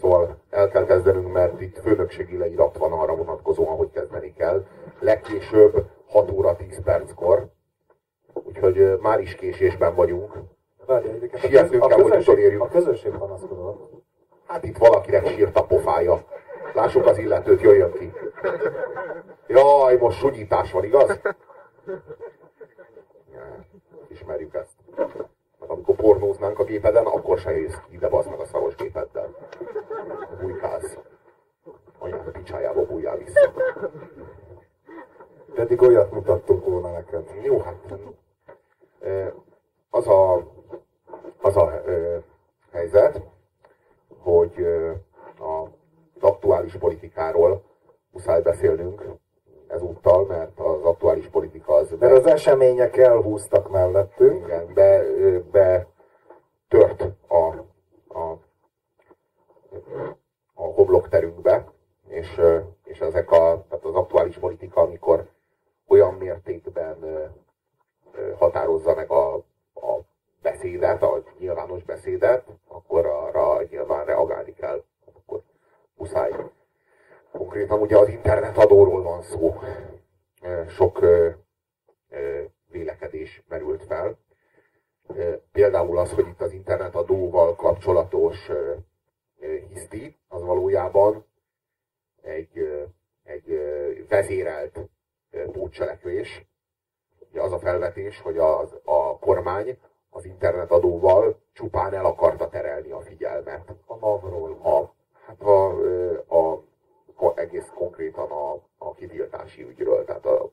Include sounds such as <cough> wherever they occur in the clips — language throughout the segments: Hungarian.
Szóval el kell kezdenünk, mert itt főnökségi leírat van arra vonatkozóan, hogy kezdeni kell. Legkésőbb 6 óra 10 perckor. Úgyhogy már is késésben vagyunk. Sietnünk kell, hogy utolérjük. A közönség panaszkodott. Hát itt valakinek sírt a pofája. Lássuk az illetőt, jöjjön ki. Jaj, most sunyítás van, igaz? Ismerjük ezt. Amikor pornóznánk a gépeden, akkor se jössz ki, de bazd meg a szaros gépeddel. Bújkálsz. Anyád picsájába bújjál vissza. Pedig olyat mutattunk volna neked. Jó, hát az a, az a helyzet, hogy a aktuális politikáról muszáj beszélnünk ezúttal, mert az aktuális politika az... Mert az események elhúztak mellettünk. Igen, be, be tört a, a, a hoblokterünkbe, és, és ezek a, tehát az aktuális politika, amikor olyan mértékben határozza meg a, a beszédet, a nyilvános beszédet, akkor arra nyilván reagálni kell muszáj. Konkrétan ugye az internetadóról van szó. Sok vélekedés merült fel. Például az, hogy itt az internetadóval kapcsolatos hiszti, az valójában egy, egy vezérelt pótcselekvés. Ugye az a felvetés, hogy az, a kormány az internetadóval csupán el akarta terelni a figyelmet a NAV-ról, a Hát a, a, a, egész konkrétan a, a kitiltási ügyről. Tehát a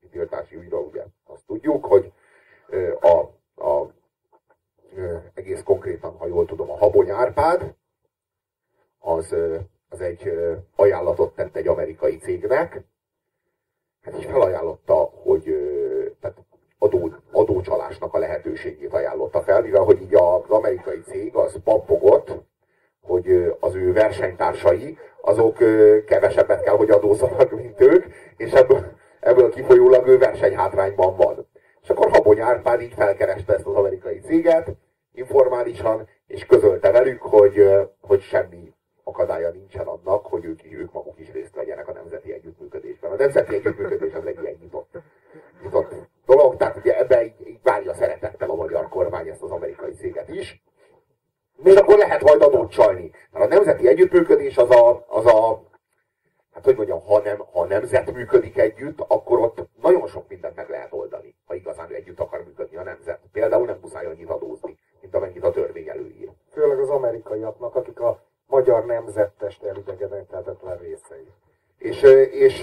kitiltási ügyről ugye azt tudjuk, hogy a, a, egész konkrétan, ha jól tudom, a Habony Árpád, az, az egy ajánlatot tett egy amerikai cégnek, hát így felajánlotta, hogy tehát adó, adócsalásnak a lehetőségét ajánlotta fel, mivel hogy így az amerikai cég az pappogott, hogy az ő versenytársai, azok kevesebbet kell, hogy adózzanak, mint ők, és ebből, ebből kifolyólag ő versenyhátrányban van. És akkor Habony Árpád így felkereste ezt az amerikai céget, informálisan, és közölte velük, hogy, hogy semmi akadálya nincsen annak, hogy ők, ők maguk is részt vegyenek a nemzeti együttműködésben. A nemzeti együttműködés az egy ilyen nyitott, nyitott dolog, tehát ugye ebbe így, így várja szeretettel a magyar kormány ezt az amerikai céget is, és akkor lehet majd adót csalni. Mert a nemzeti együttműködés az a, az a hát hogy mondjam, ha, nem, ha a nemzet működik együtt, akkor ott nagyon sok mindent meg lehet oldani, ha igazán együtt akar működni a nemzet. Például nem muszáj annyit adózni, mint amennyit a törvény előír. Főleg az amerikaiaknak, akik a magyar nemzettest elidegeníthetetlen részei. És, és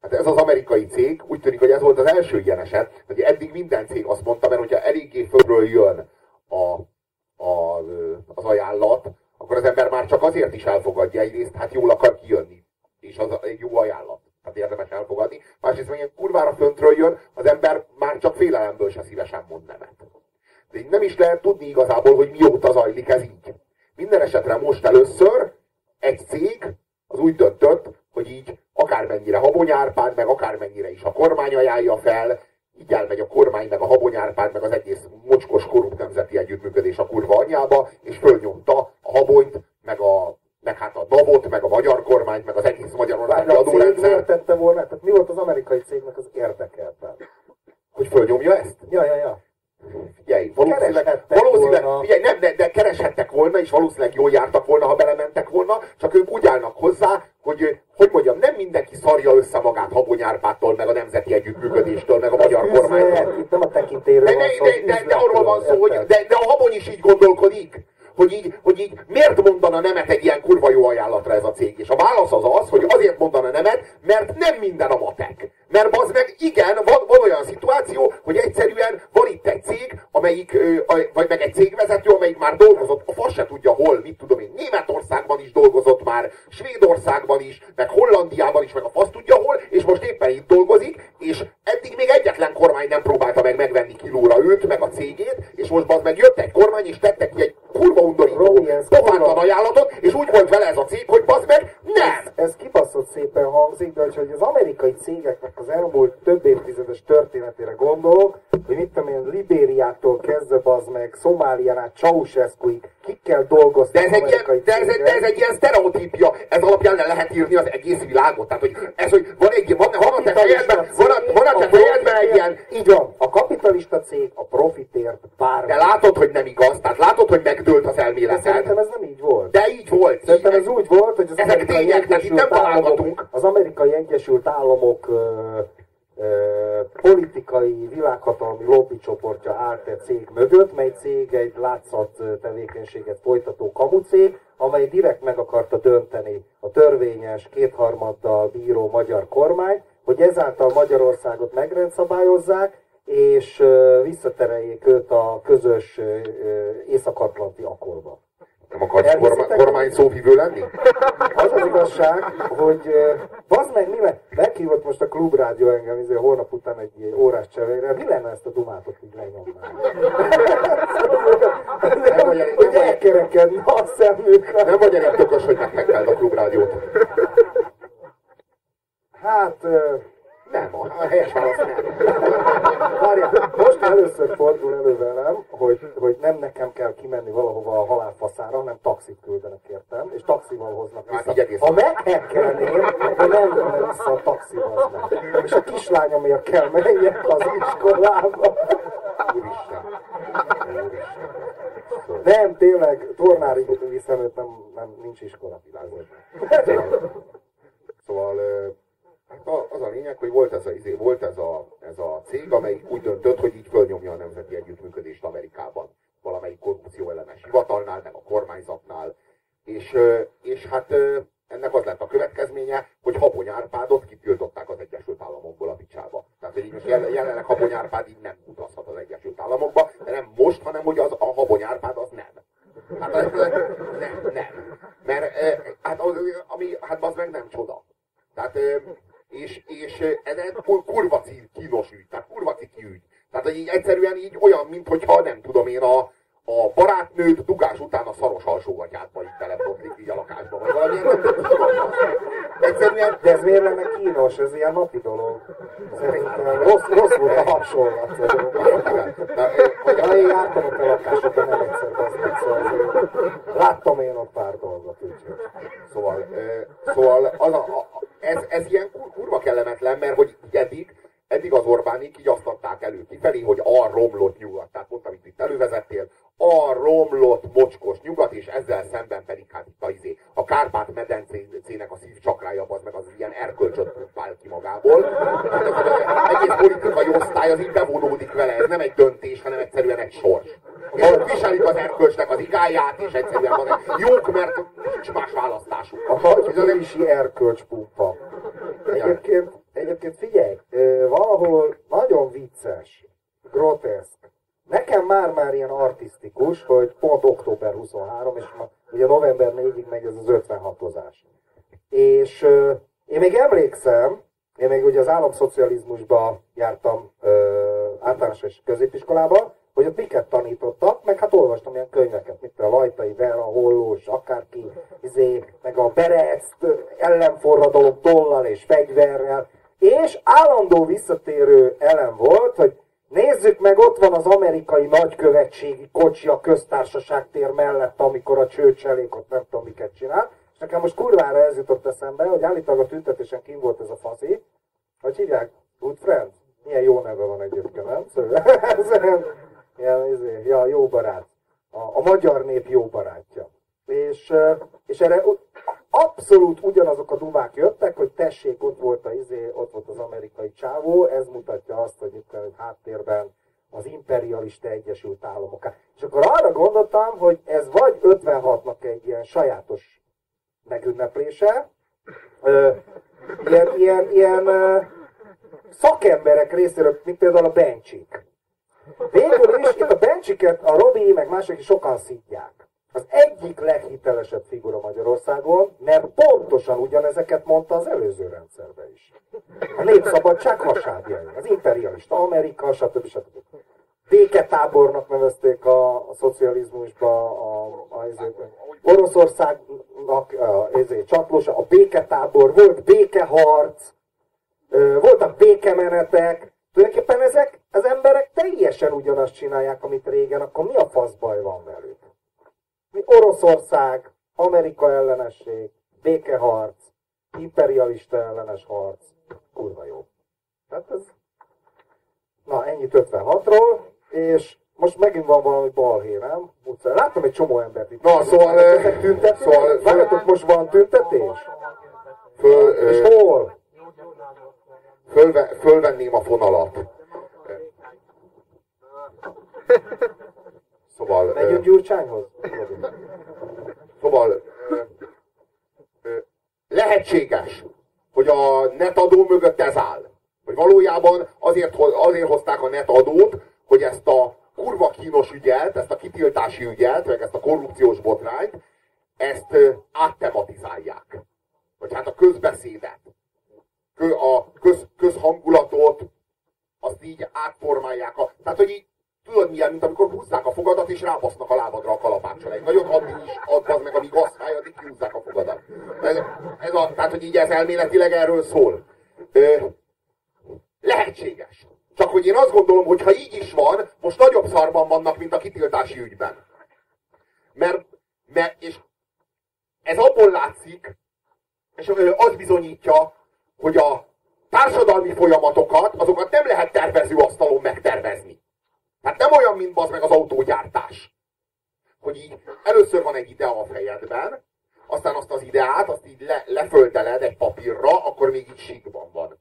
hát ez az amerikai cég, úgy tűnik, hogy ez volt az első ilyen eset, hogy eddig minden cég azt mondta, mert hogyha eléggé fölről jön a, a, az ajánlat, akkor az ember már csak azért is elfogadja egyrészt, hát jól akar kijönni. És az egy jó ajánlat. Tehát érdemes elfogadni. Másrészt, hogy kurvára föntről jön, az ember már csak félelemből se szívesen mond nemet. De nem is lehet tudni igazából, hogy mióta zajlik ez így. Minden esetre most először egy cég az úgy döntött, hogy így akármennyire habonyárpád, meg akármennyire is a kormány ajánlja fel, így elmegy a kormány, meg a habonyárpád, meg az egész mocskos korrupt nemzeti együttműködés a kurva anyjába, és fölnyomta a habonyt, meg a meg hát a NAV-ot, meg a magyar kormányt, meg az egész magyarországi adórendszer. tette volna? Tehát mi volt az amerikai cégnek az érdeke Hogy fölnyomja ezt? Ja, ja, ja. Figyelj, valószínűleg, valószínűleg figyelj, nem, de, de kereshettek volna, és valószínűleg jól jártak volna, ha belementek volna, csak ők úgy állnak hozzá, hogy, hogy mondjam, nem mindenki szarja össze magát Habonyárpától, meg a Nemzeti Együttműködéstől, meg a magyar kormánytól. Itt nem a tekintéről de, de, de, de, de arról van szó, hogy de, de a Habony is így gondolkodik hogy így, hogy így miért mondana nemet egy ilyen kurva jó ajánlatra ez a cég. És a válasz az az, hogy azért mondana nemet, mert nem minden a matek. Mert az meg igen, van, van olyan szituáció, hogy egyszerűen van itt egy cég, amelyik, vagy meg egy cégvezető, amelyik már dolgozott, a fasz se tudja hol, mit tudom én, Németországban is dolgozott már, Svédországban is, meg Hollandiában is, meg a fasz tudja hol, és most éppen itt dolgozik, és eddig még egyetlen kormány nem próbálta meg megvenni kilóra őt, meg a cégét, és most az meg jött egy kormány, és tette ki egy kurva undorító, pofátlan ajánlatot, és úgy volt vele ez a cég, hogy bazd meg, nem! Ez, ez kibaszott szépen hangzik, de hogy az amerikai cégeknek az elmúlt több évtizedes történetére gondolok, hogy mit tudom én, Libériától kezdve bazd meg, Szomálián át Ceausescuig, kikkel dolgoztak de ez, egy ilyen, de, ez, egy, de ez egy ilyen sztereotípia, ez alapján le lehet írni az egész világot. Tehát, hogy ez, hogy van egy, van, van a te fejedben, van a, van a te fejedben egy ilyen... Így van, a kapitalista cég a profitért bármi. De látod, hogy nem igaz, tehát látod, hogy megdőlt az elméleted. De szerintem ez nem így volt. De így volt. Szerintem ez úgy volt, hogy az Ezek tények, tehát itt nem találgatunk. Az amerikai Egyesült Államok politikai világhatalmi lobbycsoportja állt egy cég mögött, mely cég egy látszat tevékenységet folytató kamucég, amely direkt meg akarta dönteni a törvényes kétharmaddal bíró magyar kormány, hogy ezáltal Magyarországot megrendszabályozzák, és visszatereljék őt a közös észak-atlanti akkorba. Nem akarsz kormány, kormány szóvivő lenni? Az az igazság, hogy az meg mi le, meghívott most a klubrádió engem izé, holnap után egy órás cserére, mi lenne ezt a dumátot így lenyomnám? nem vagy elég, <laughs> hogy elkerekedne a szemükre. Nem vagy elég tökös, hogy meghekkeld a klubrádiót. Hát, nem, a helyes válasz nem. Várjál, most először fordul elő velem, hogy, hogy nem nekem kell kimenni valahova a halálfaszára, hanem taxit küldenek értem, és taxival hoznak hát vissza. Hát ha meghekkelném, akkor nem jönne vissza a taxival. És a kislányomért kell menjek az iskolába. Úristen. Úristen. Nem, tényleg, tornári viszont nem, nem, nincs iskola. Szóval Hát az a lényeg, hogy volt ez a, izé, volt ez a, ez a cég, amely úgy döntött, hogy így fölnyomja a nemzeti együttműködést Amerikában. Valamelyik korrupció ellenes hivatalnál, meg a kormányzatnál. És, és hát ennek az lett a következménye, hogy Habony Árpádot kitiltották az Egyesült Államokból a picsába. Tehát, hogy most jelenleg Habony Árpád így nem utazhat az Egyesült Államokba, de nem most, hanem hogy az, a Habony Árpád az nem. Hát nem, nem. Mert hát, az, ami, hát az meg nem csoda. Tehát és, és ez egy kurva kínos ügy, tehát kurva ciki ügy. Tehát hogy így egyszerűen így olyan, mintha nem tudom én a, a barátnőt dugás után a szaros alsógatyátba így belebotlik így a lakásba, vagy valami nem tudom. Egyszerűen... De ez miért lenne kínos? Ez ilyen napi dolog. Szerintem rossz, rossz volt a hasonlat. Ja, én jártam a te lakásodban nem egyszer, szóval láttam én ott pár dolgot. Úgyhogy. Szóval, szóval az a, a, ez, ez ilyen kellemetlen, mert hogy eddig, eddig az Orbánik így azt adták elő kifelé, hogy a romlott nyugat. Tehát pont, amit itt elővezettél, a romlott mocskos nyugat, és ezzel szemben pedig hát itt a, izé, a Kárpát-medencének a szívcsakrája az meg az ilyen erkölcsöt pumpál ki magából. Hát egész politikai osztály az így bevonódik vele, ez nem egy döntés, hanem egyszerűen egy sors. És viselik az erkölcsnek az igáját, és egyszerűen van egy jók, mert nincs más választásuk. A erkölcspumpa. Egyébként, és ma, ugye november 4-ig megy ez az 56-ozás. És euh, én még emlékszem, én még ugye az államszocializmusba jártam euh, általános és középiskolába, hogy ott miket tanítottak, meg hát olvastam ilyen könyveket, mint a Lajtai Vera, Hollós, akárki, izé, meg a Bereszt, ellenforradalom tollal és fegyverrel, és állandó visszatérő elem volt, hogy Nézzük meg, ott van az amerikai nagykövetségi kocsi a köztársaság tér mellett, amikor a csőcselék nem tudom miket csinál. És nekem most kurvára ez jutott eszembe, hogy állítólag a tüntetésen kim volt ez a faszi. Hogy hívják? Good friend? Milyen jó neve van egyébként, nem? Szóval, <laughs> ilyen, izé, ja, jó barát. A, a magyar nép jó barátja. És, és erre abszolút ugyanazok a dumák jöttek, hogy tessék, ott volt, a, izé, ott volt az amerikai csávó, ez mutatja azt, hogy itt a háttérben az imperialista Egyesült Államok. És akkor arra gondoltam, hogy ez vagy 56-nak egy ilyen sajátos megünneplése, ö, ilyen, ilyen, ilyen ö, szakemberek részéről, mint például a Bencsik. Végül is itt a Bencsiket a Robi, meg mások is sokan szidják az egyik leghitelesebb figura Magyarországon, mert pontosan ugyanezeket mondta az előző rendszerben is. A népszabadság hasábjai, az imperialista Amerika, stb. stb. Béketábornak nevezték a, a szocializmusba, a, a, a, Oroszországnak ezért, csatlósa, a béketábor, volt békeharc, voltak békemenetek, tulajdonképpen ezek az emberek teljesen ugyanazt csinálják, amit régen, akkor mi a fasz baj van velük? Mi Oroszország, Amerika ellenesség, békeharc, imperialista ellenes harc, kurva jó. Hát ez... Na, ennyit 56-ról, és most megint van valami balhé, nem? Utcán. Láttam egy csomó embert itt. Na, szóval... Ezek tüntetés? Szóval... Várjatok, most van tüntetés? Föl, és hol? Fölve, fölvenném a fonalat. <laughs> Szóval... Megyünk Gyurcsányhoz? Szóval... Lehetséges, hogy a netadó mögött ez áll. Hogy valójában azért, azért hozták a netadót, hogy ezt a kurva kínos ügyet, ezt a kitiltási ügyet, meg ezt a korrupciós botrányt, ezt áttematizálják. Vagy hát a közbeszédet, a köz, közhangulatot, azt így átformálják. A, tehát, hogy így, tudod milyen, mint amikor húzzák a fogadat, és rábasznak a lábadra a kalapáccsal. Egy nagyon addig is add meg, amíg azt fáj, addig kihúzzák a fogadat. Ez, ez a, tehát, hogy így ez elméletileg erről szól. Ö, lehetséges. Csak hogy én azt gondolom, hogy ha így is van, most nagyobb szarban vannak, mint a kitiltási ügyben. Mert, mert és ez abból látszik, és az bizonyítja, hogy a társadalmi folyamatokat, azokat nem lehet tervezőasztalon megtervezni. Tehát nem olyan, mint az meg az autógyártás. Hogy így először van egy idea a fejedben, aztán azt az ideát, azt így le, leföldeled egy papírra, akkor még így síkban van.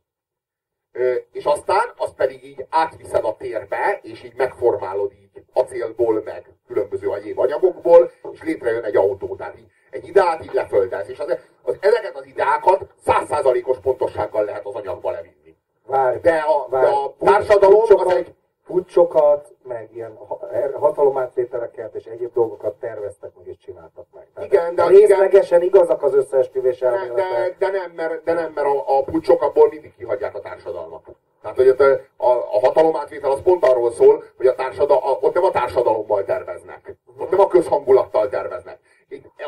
Ö, és aztán azt pedig így átviszed a térbe, és így megformálod így acélból, meg különböző egyéb anyagokból, és létrejön egy autó. Tehát így egy ideát így leföldelsz, és az, az, ezeket az ideákat százszázalékos pontossággal lehet az anyagba levinni. Várj, de, a, várj, de a társadalom az egy... Pucsokat, meg ilyen er, hatalomátvételeket és egyéb dolgokat terveztek meg és csináltak meg. Tehát igen, de részlegesen igen, igazak az összeesküvés elméletek. De, de, nem, mert, de nem, mert a, a pucsok abból mindig kihagyják a társadalmat. Tehát, hogy a, a, a hatalomátvétel az pont arról szól, hogy a társadal, a, ott nem a társadalommal terveznek. Ott nem a közhangulattal terveznek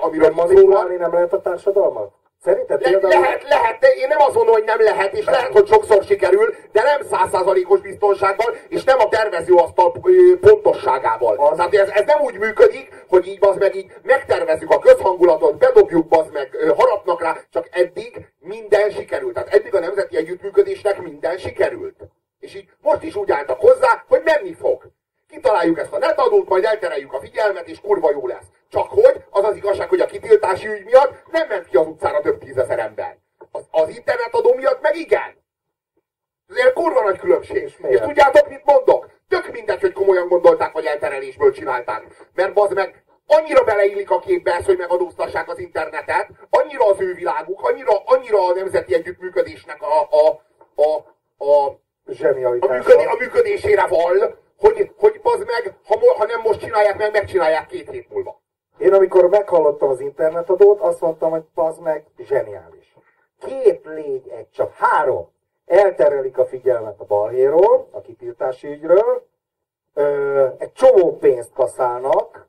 amiről manipulálni nem lehet a társadalmat? Szerinted Le, lehet, lehet, de én nem azt mondom, hogy nem lehet, és lehet, hogy sokszor sikerül, de nem százszázalékos biztonsággal, és nem a tervezőasztal pontosságával. Az... Tehát ez, ez nem úgy működik, hogy így az meg így megtervezzük a közhangulatot, bedobjuk az meg, harapnak rá, csak eddig minden sikerült. Tehát eddig a nemzeti együttműködésnek minden sikerült. És így most is úgy álltak hozzá, hogy menni fog. Kitaláljuk ezt a netadót, majd eltereljük a figyelmet, és kurva jó lesz. Csak hogy az az igazság, hogy a kitiltási ügy miatt nem ment ki az utcára több tízezer ember. Az, az internetadó miatt meg igen. Ez kurva nagy különbség. És, és tudjátok, mit mondok? Tök mindegy, hogy komolyan gondolták, vagy elterelésből csinálták. Mert az meg annyira beleillik a képbe ez, hogy megadóztassák az internetet, annyira az ő világuk, annyira, annyira a nemzeti együttműködésnek a, a, a, a, a, működé, a működésére val, hogy, hogy az meg, ha, ha nem most csinálják meg, megcsinálják két hét múlva. Én amikor meghallottam az internetadót, azt mondtam, hogy az meg zseniális. Két légy, egy csak három. Elterelik a figyelmet a balhéról, a kitiltási ügyről, ö, egy csomó pénzt kaszálnak,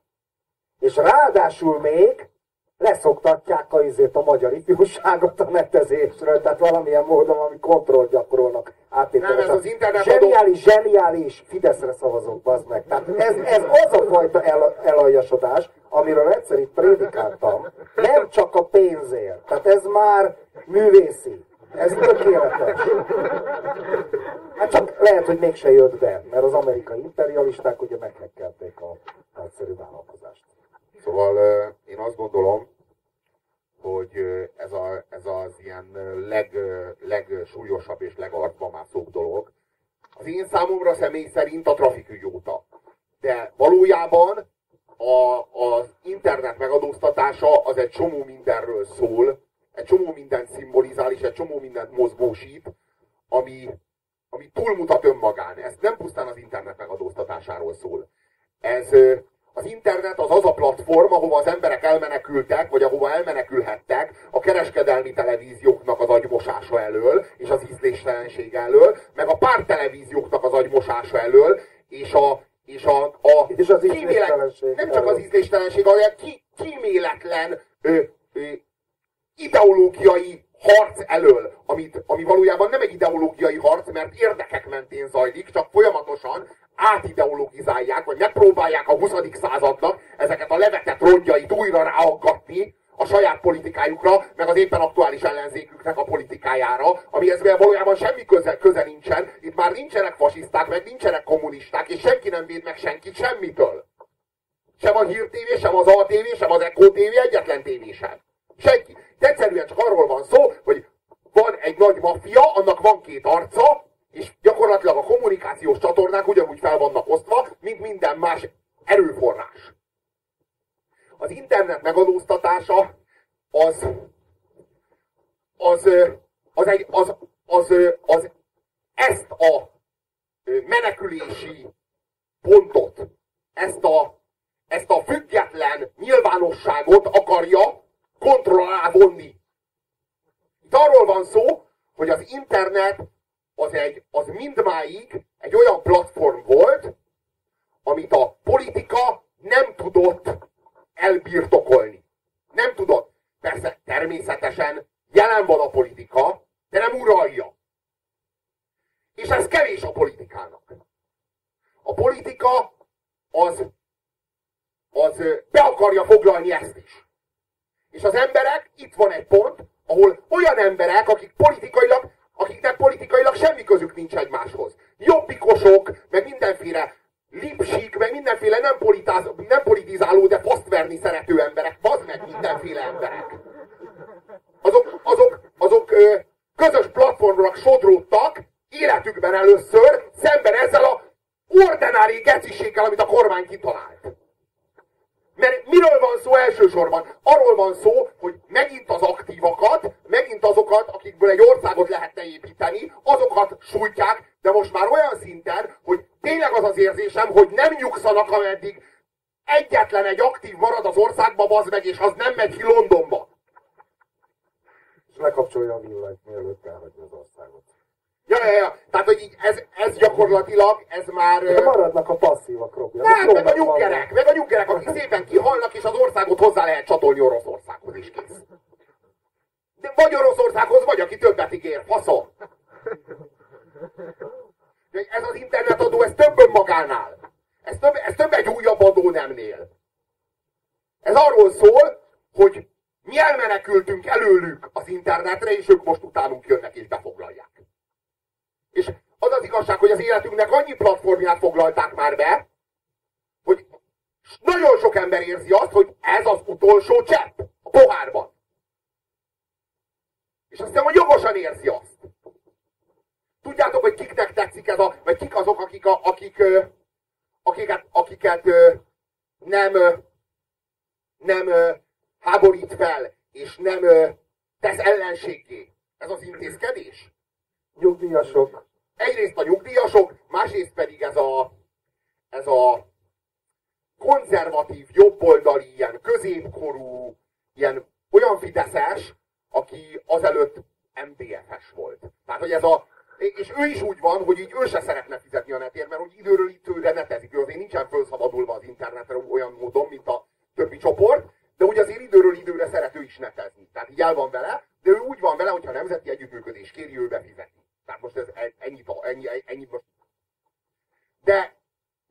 és ráadásul még leszoktatják a, izét a magyar ifjúságot a netezésről, tehát valamilyen módon, ami kontroll gyakorolnak áttételesen. Nem, ez az internet zseniális, adó... zseniális, Fideszre szavazok, bazd meg. Tehát ez, ez az a fajta el, elaljasodás, amiről egyszer itt prédikáltam, nem csak a pénzért. Tehát ez már művészi. Ez tökéletes. Hát csak lehet, hogy mégse jött be, mert az amerikai imperialisták ugye meghekkelték a nagyszerű vállalkozást. Szóval én azt gondolom, hogy ez, a, ez az ilyen leg, legsúlyosabb és legarcba mászóbb dolog. Az én számomra személy szerint a trafikügy óta. De valójában a, az internet megadóztatása az egy csomó mindenről szól, egy csomó mindent szimbolizál, és egy csomó mindent mozgósít, ami, ami túlmutat önmagán. Ez nem pusztán az internet megadóztatásáról szól. Ez az internet az az a platform, ahova az emberek elmenekültek, vagy ahova elmenekülhettek a kereskedelmi televízióknak az agymosása elől, és az ízléstelenség elől, meg a pártelevízióknak az agymosása elől, és a, és a, a és az kímélet, nem csak az ízléstelenség, hanem ki, kíméletlen ö, ö, ideológiai harc elől, amit, ami valójában nem egy ideológiai harc, mert érdekek mentén zajlik, csak folyamatosan átideologizálják, vagy megpróbálják a 20. századnak ezeket a levetett rongyait újra ráaggatni a saját politikájukra, meg az éppen aktuális ellenzéküknek a politikájára, amihez valójában semmi köze, köze nincsen. Itt már nincsenek fasiszták, meg nincsenek kommunisták, és senki nem véd meg senkit semmitől. Sem a Hír TV, sem az ATV, sem az Echo TV, egyetlen tévé sem. Senki. De egyszerűen csak arról van szó, hogy van egy nagy maffia, annak van két arca, és gyakorlatilag a kommunikációs csatornák ugyanúgy fel vannak osztva, mint minden más erőforrás. Az internet megadóztatása az, az, az, egy, az, az, az ezt a menekülési pontot, ezt a, ezt a független nyilvánosságot akarja kontroll alá vonni. Itt arról van szó, hogy az internet az, egy, az mindmáig egy olyan platform volt, amit a politika nem tudott elbirtokolni. Nem tudott. Persze természetesen jelen van a politika, de nem uralja. És ez kevés a politikának. A politika az, az be akarja foglalni ezt is. És az emberek, itt van egy pont, ahol olyan emberek, akik politikailag, akiknek politikailag semmi közük nincs egymáshoz. Jobbikosok, meg mindenféle lipsik, meg mindenféle nem, politáz, nem politizáló, de posztverni szerető emberek, bazd meg mindenféle emberek. Azok, azok, azok ö, közös platformra sodródtak életükben először szemben ezzel a ordinári geciséggel, amit a kormány kitalált. Mert miről van szó elsősorban? Arról van szó, hogy megint az aktívakat, megint azokat, akikből egy országot lehetne építeni, azokat sújtják, de most már olyan szinten, hogy tényleg az az érzésem, hogy nem nyugszanak, ameddig egyetlen egy aktív marad az országba, bazd meg, és az nem megy ki Londonba. És lekapcsolja a villanyt, mielőtt elhagyja az országot. Ja, ja, ja. Tehát, hogy így ez, ez gyakorlatilag, ez már... De maradnak a passzívak, Robi. Nem, meg a nyuggerek, meg a nyuggerek, akik szépen kihalnak, és az országot hozzá lehet csatolni Oroszországhoz is kész. De vagy Oroszországhoz, vagy aki többet ígér, faszom. Ez az internetadó, ez több önmagánál. Ez több, ez több egy újabb adó nemnél. Ez arról szól, hogy mi elmenekültünk előlük az internetre, és ők most utánunk jönnek és befoglalják. És az az igazság, hogy az életünknek annyi platformját foglalták már be, hogy nagyon sok ember érzi azt, hogy ez az utolsó csepp a pohárban. És azt hiszem, hogy jogosan érzi azt. Tudjátok, hogy kiknek tetszik ez a, vagy kik azok, akik, a, akik, akiket, akiket nem, nem háborít fel, és nem tesz ellenséggé ez az intézkedés? Nyugdíjasok. Egyrészt a nyugdíjasok, másrészt pedig ez a, ez a konzervatív, jobboldali, ilyen középkorú, ilyen olyan fideszes, aki azelőtt MDF-es volt. Tehát, hogy ez a, és ő is úgy van, hogy így ő se szeretne fizetni a netért, mert hogy időről időre netezik. Ő azért nincsen felszabadulva az internetre olyan módon, mint a többi csoport, de úgy azért időről időre szerető is netezni. Tehát így el van vele, de ő úgy van vele, hogyha nemzeti együttműködés kéri, ő befizeti. Tehát most ez ennyi, ennyi, ennyi most. De,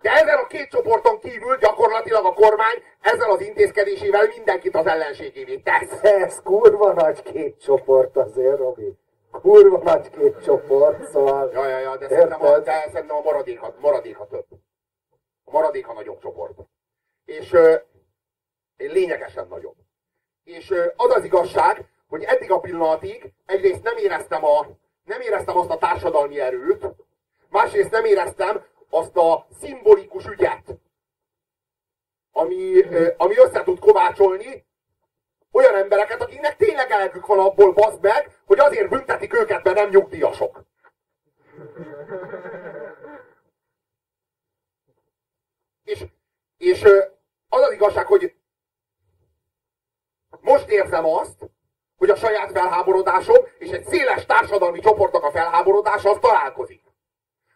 de ezen a két csoporton kívül gyakorlatilag a kormány ezzel az intézkedésével mindenkit az ellenségévé tesz. <laughs> Ez kurva nagy két csoport azért, Robi. Kurva nagy két csoport, szóval... Ja, ja, ja, de szerintem a, de szerintem a maradéka, maradéka több. A maradéka nagyobb csoport. És ö, lényegesen nagyobb. És ö, az az igazság, hogy eddig a pillanatig egyrészt nem éreztem a nem éreztem azt a társadalmi erőt, másrészt nem éreztem azt a szimbolikus ügyet, ami, ami össze tud kovácsolni olyan embereket, akiknek tényleg elkük van abból, baszd meg, hogy azért büntetik őket, mert nem nyugdíjasok. És, és az az igazság, hogy most érzem azt, saját felháborodásom és egy széles társadalmi csoportnak a felháborodása az találkozik.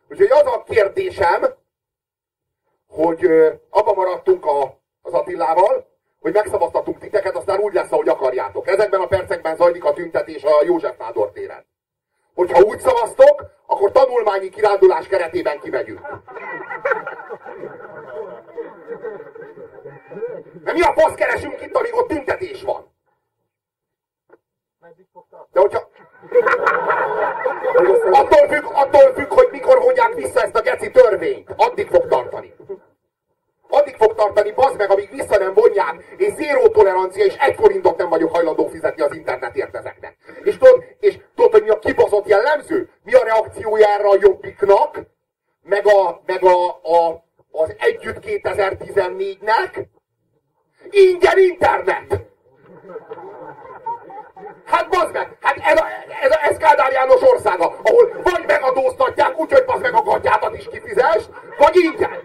Úgyhogy az a kérdésem, hogy abba maradtunk a, az Attilával, hogy megszavaztatunk titeket, aztán úgy lesz, ahogy akarjátok. Ezekben a percekben zajlik a tüntetés a József Nádor téren. Hogyha úgy szavaztok, akkor tanulmányi kirándulás keretében kimegyünk. De mi a fasz keresünk itt, amíg ott tüntetés van? De hogyha... Attól függ, attól függ, hogy mikor vonják vissza ezt a geci törvényt. Addig fog tartani. Addig fog tartani, bazd meg, amíg vissza nem vonják, és zéró tolerancia, és egy forintot nem vagyok hajlandó fizetni az internetért ezeknek. És tudod, és tudod, hogy mi a kibaszott jellemző? Mi a reakciója erre a jobbiknak, meg, a, meg a, a, az Együtt 2014-nek? Ingyen internet! Hát bazd meg! Hát ez, a, ez, a, ez Kádár János országa, ahol vagy megadóztatják úgy, hogy bazd meg a gatyátat is kifizest, vagy ingyen!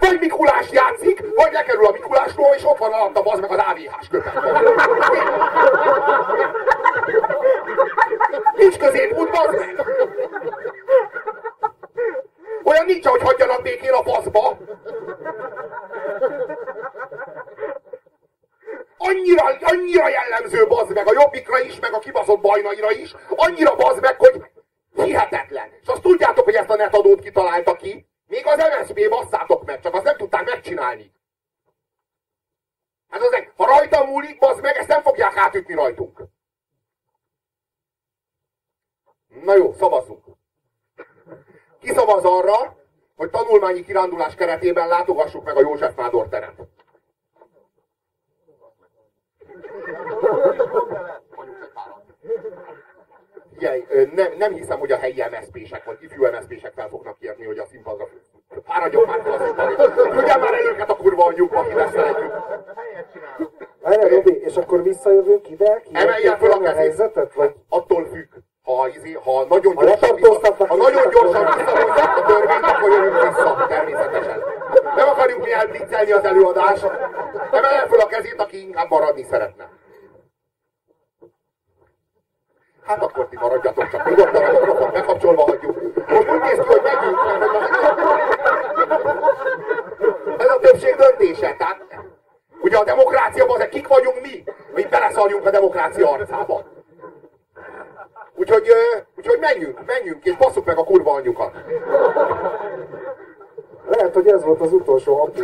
Vagy Mikulás játszik, vagy lekerül a Mikulásról, és ott van alatta bazd meg az AVH-s köpek. Nincs középút, bazd meg! Olyan nincs, hogy hagyjanak békén a faszba. Annyira, annyira jellemző bazd meg a jobbikra is, meg a kibaszott bajnaira is, annyira bazd meg, hogy hihetetlen. És azt tudjátok, hogy ezt a netadót kitalálta ki? Még az MSZP basszátok meg, csak azt nem tudták megcsinálni. Hát az ha rajta múlik, bazd meg, ezt nem fogják átütni rajtunk. Na jó, szavazzunk. Ki szavaz arra, hogy tanulmányi kirándulás keretében látogassuk meg a József Nádor teret? Figyelj, nem, nem hiszem, hogy a helyi MSZP-sek vagy ifjú MSZP-sek fel fognak kérni, hogy a színpadra fáradjon már fel a színpadra. Küldjen már el őket a kurva anyjuk, aki veszel együtt. Várjál, Robi, és akkor visszajövünk ide? Emeljen fel a helyzetet? Vagy? Attól függ. Ha, izé, ha nagyon gyorsan, vissza, ha nagyon gyorsan visszavonják a törvényt, akkor jövünk vissza, természetesen. Nem akarjuk mi elblitzelni az előadást. Emeljen fel a kezét, aki inkább maradni szeretne. Hát akkor ti maradjatok csak nyugodtan, a mikrofon bekapcsolva hagyjuk. Most úgy néz ki, hogy megyünk, ez a többség döntése. Tehát, ugye a demokrácia, az kik vagyunk mi? Mi beleszarjunk a demokrácia arcába. Úgyhogy, úgyhogy menjünk, menjünk, és basszuk meg a kurva anyukat. Lehet, hogy ez volt az utolsó <laughs>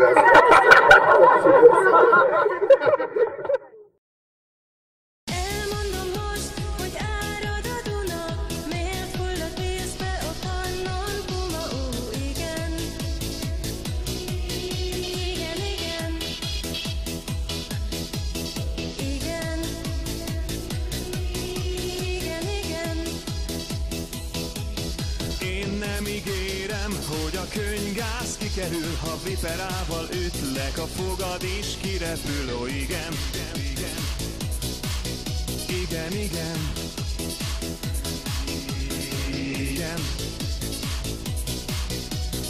aktuális. kikerül, ha viperával ütlek, a fogad is kirepül, ó igen. Igen, igen. Igen.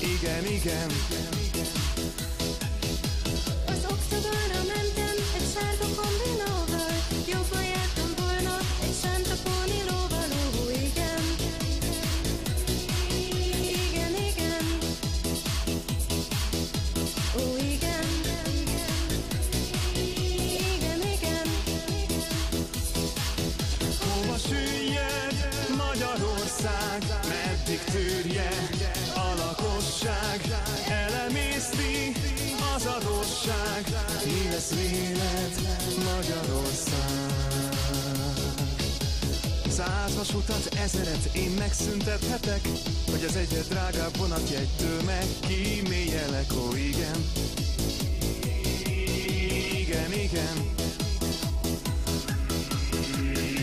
Igen, igen. Az oktogóra mentem, Száz vasutat, ezeret én megszüntethetek, hogy az egyre drágább vonatjegytől megkíméljelek, ó igen. Igen, igen.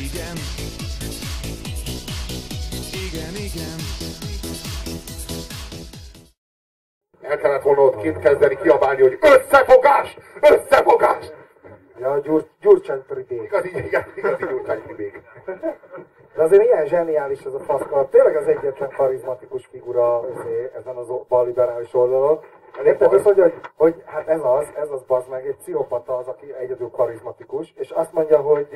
Igen. Igen, igen. El kellett volna ott két kezdeni kiabálni, hogy összefogás! Összefogás! Ja, Gyur, Gyurcsány Tribék. Igazi, igazi, igazi gyurcsány kibék. De azért ilyen zseniális ez a faszkalat. Tényleg az egyetlen karizmatikus figura ezen az balliberális oldalon. Érted? Azt mondja, hogy, hogy hát ez az, ez az bazd meg, egy pszichopata az, aki egyedül karizmatikus, és azt mondja, hogy,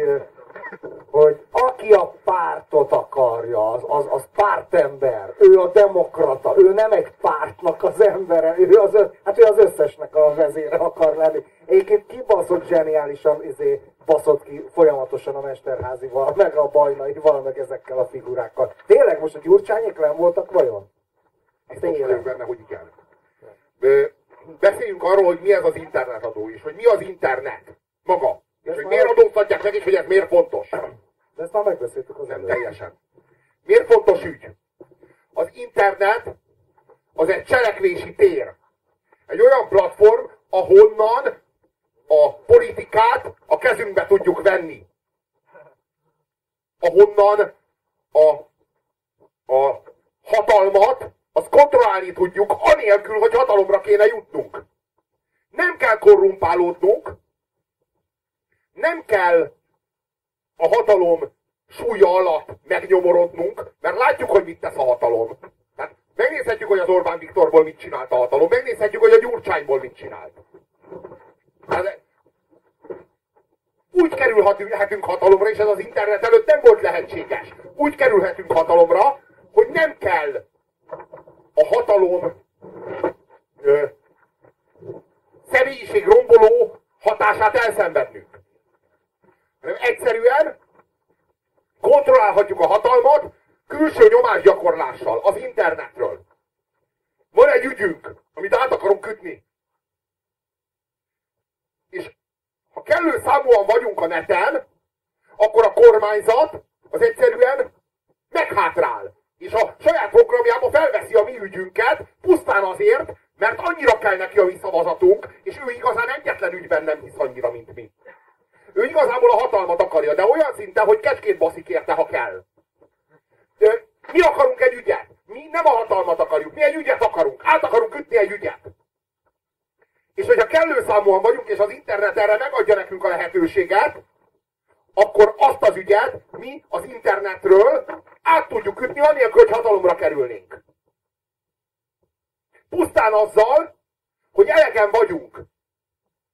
hogy aki a pártot akarja, az, az, az pártember, ő a demokrata, ő nem egy pártnak az embere, ő az, hát ő az összesnek a vezére akar lenni. Egyébként kibaszott zseniálisan izé, baszott ki folyamatosan a Mesterházival, meg a Bajnaival, meg ezekkel a figurákkal. Tényleg most a gyurcsányék nem voltak vajon? Vagyok benne, hogy igen. Beszéljünk arról, hogy mi ez az internetadó, és hogy mi az internet maga. És hogy miért adóztatják meg, és hogy ez miért fontos. De ezt már megbeszéltük az Nem előtt. teljesen. Miért fontos ügy? Az internet az egy cselekvési tér. Egy olyan platform, ahonnan a politikát a kezünkbe tudjuk venni. Ahonnan a, a hatalmat, azt kontrollálni tudjuk, anélkül, hogy hatalomra kéne jutnunk. Nem kell korrumpálódnunk, nem kell a hatalom súlya alatt megnyomorodnunk, mert látjuk, hogy mit tesz a hatalom. Tehát megnézhetjük, hogy az Orbán Viktorból mit csinált a hatalom, megnézhetjük, hogy a Gyurcsányból mit csinált. Tehát úgy kerülhetünk hatalomra, és ez az internet előtt nem volt lehetséges. Úgy kerülhetünk hatalomra, hogy nem kell a hatalom ö, személyiség romboló hatását elszenvednünk. Hanem egyszerűen kontrollálhatjuk a hatalmat külső nyomásgyakorlással, az internetről. Van egy ügyünk, amit át akarunk ütni. És ha kellő számúan vagyunk a neten, akkor a kormányzat az egyszerűen meghátrál. És a saját programjába felveszi a mi ügyünket, pusztán azért, mert annyira kell neki a mi szavazatunk, és ő igazán egyetlen ügyben nem hisz annyira, mint mi. Ő igazából a hatalmat akarja, de olyan szinten, hogy kecskét baszik érte, ha kell. Mi akarunk egy ügyet. Mi nem a hatalmat akarjuk, mi egy ügyet akarunk. Át akarunk ütni egy ügyet. És hogyha kellő számúan vagyunk, és az internet erre megadja nekünk a lehetőséget, akkor azt az ügyet mi az internetről át tudjuk ütni, anélkül, hogy hatalomra kerülnénk. Pusztán azzal, hogy elegen vagyunk.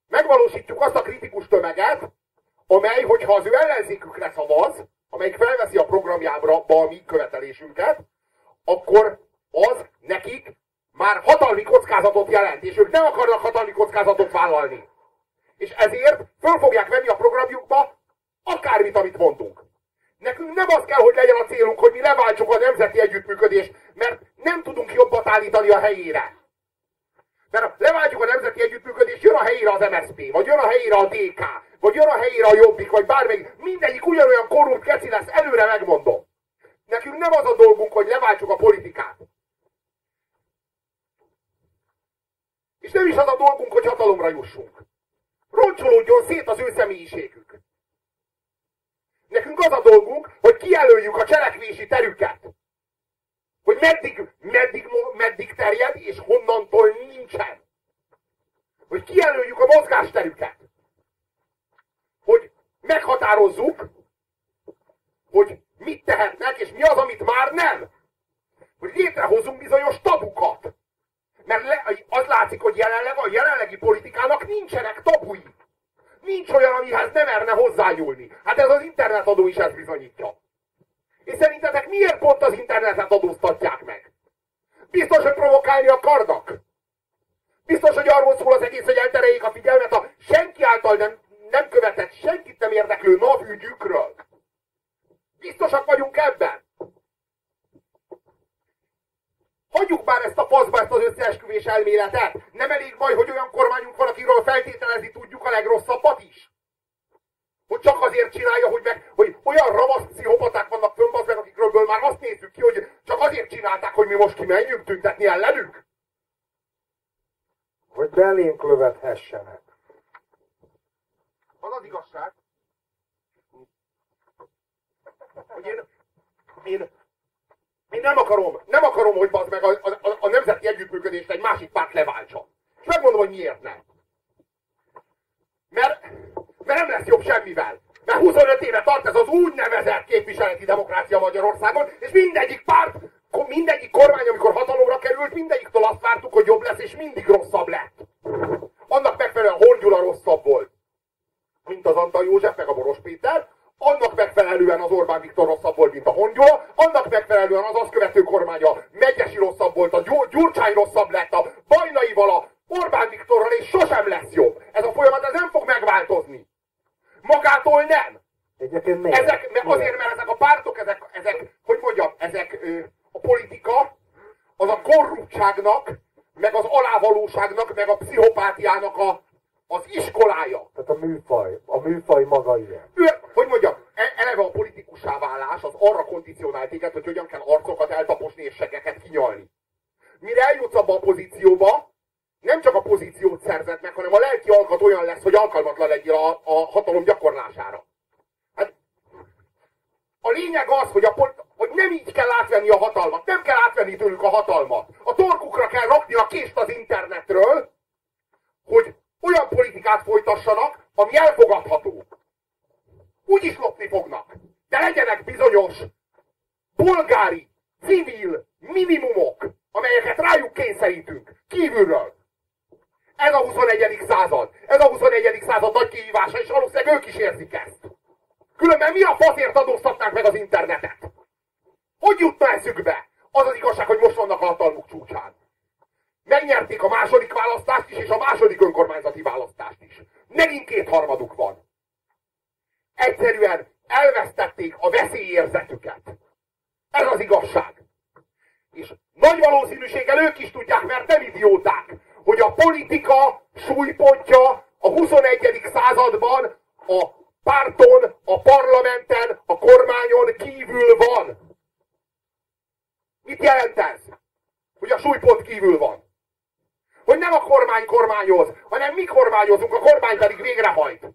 Megvalósítjuk azt a kritikus tömeget, amely, hogyha az ő ellenzékükre szavaz, amelyik felveszi a programjába a mi követelésünket, akkor az nekik már hatalmi kockázatot jelent, és ők nem akarnak hatalmi kockázatot vállalni. És ezért föl fogják venni a programjukba akármit, amit mondunk. Nekünk nem az kell, hogy legyen a célunk, hogy mi leváltsuk a nemzeti együttműködést, mert nem tudunk jobbat állítani a helyére. Mert ha leváltjuk a nemzeti együttműködést, jön a helyére az MSZP, vagy jön a helyére a DK, vagy jön a helyére a Jobbik, vagy bármelyik, mindegyik ugyanolyan korrupt keci lesz, előre megmondom. Nekünk nem az a dolgunk, hogy leváltsuk a politikát. És nem is az a dolgunk, hogy hatalomra jussunk. Roncsolódjon szét az ő személyiségük. Nekünk az a dolgunk, hogy kijelöljük a cselekvési terüket. Hogy meddig, meddig, meddig terjed, és honnantól nincsen. Hogy kijelöljük a mozgásterüket. Hogy meghatározzuk, hogy mit tehetnek, és mi az, amit már nem. Hogy létrehozunk bizonyos tabukat. Mert le, az látszik, hogy jelenleg a jelenlegi politikának nincsenek tabui. Nincs olyan, amihez nem merne hozzányúlni. Hát ez az internetadó is ezt bizonyítja. És szerintetek miért pont az internetet adóztatják meg? Biztos, hogy provokálni akarnak? Biztos, hogy arról szól az egész, hogy eltereljék a figyelmet a senki által nem, nem követett, senkit nem érdeklő napügyükről. Biztosak vagyunk ebben? Hagyjuk már ezt a faszba, ezt az összeesküvés elméletet. Nem elég baj, hogy olyan kormányunk van, akiről feltételezni tudjuk a legrosszabbat is? Hogy csak azért csinálja, hogy, meg, hogy olyan ramasz pszichopaták vannak fönn, meg, akikről már azt nézzük ki, hogy csak azért csinálták, hogy mi most kimenjünk tüntetni ellenük. Hogy belénk lövethessenek. Az az igazság, hogy én, én, én nem akarom, akarom, hogy bazd meg a, a, a nemzeti együttműködést egy másik párt leváltsa. És megmondom, hogy miért nem. Mert, mert nem lesz jobb semmivel. Mert 25 éve tart ez az úgynevezett képviseleti demokrácia Magyarországon, és mindegyik párt, mindegyik kormány, amikor hatalomra került, mindegyiktől azt vártuk, hogy jobb lesz, és mindig rosszabb lett. Annak megfelelően Horn Gyula rosszabb volt, mint az Antal József, meg a Boros Péter, annak megfelelően az Orbán Viktor rosszabb volt, mint a Hongyula, annak megfelelően az azt követő kormánya Megyesi rosszabb volt, a Gyur- Gyurcsány rosszabb lett, a Bajnaival, a Orbán Viktorral, és sosem lesz jobb. Ez a folyamat ez nem fog megváltozni. Magától nem. Egyébként miért? Ezek, mert azért, mert ezek a pártok, ezek, ezek hogy mondjam, ezek a politika, az a korruptságnak meg az alávalóságnak, meg a pszichopátiának a, az iskolája. Tehát a műfaj, a műfaj maga ilyen. Ő, hogy mondjam, e- eleve a politikussá válás az arra kondicionált téged, hogy hogyan kell arcokat eltaposni és segeket kinyalni. Mire eljutsz abba a pozícióba, nem csak a pozíciót szerzed meg, hanem a lelki alkat olyan lesz, hogy alkalmatlan legyél a, a hatalom gyakorlására. Hát, a lényeg az, hogy, a, hogy nem így kell átvenni a hatalmat, nem kell átvenni tőlük a hatalmat. A torkukra kell rakni a kést az internetről, hogy olyan politikát folytassanak, ami elfogadható. Úgy is lopni fognak. De legyenek bizonyos polgári, civil minimumok, amelyeket rájuk kényszerítünk kívülről. Ez a 21. század. Ez a 21. század nagy kihívása, és valószínűleg ők is érzik ezt. Különben mi a faszért adóztatnánk meg az internetet? Hogy jutna eszükbe? Az az igazság, hogy most vannak a hatalmuk csúcsán. Megnyerték a második választást is, és a második önkormányzati választást is. Megint kétharmaduk van. Egyszerűen elvesztették a veszélyérzetüket. Ez az igazság. És nagy valószínűséggel ők is tudják, mert nem idióták, hogy a politika súlypontja a 21. században a párton, a parlamenten, a kormányon kívül van. Mit jelent ez? Hogy a súlypont kívül van. Hogy nem a kormány kormányoz, hanem mi kormányozunk, a kormány pedig végrehajt.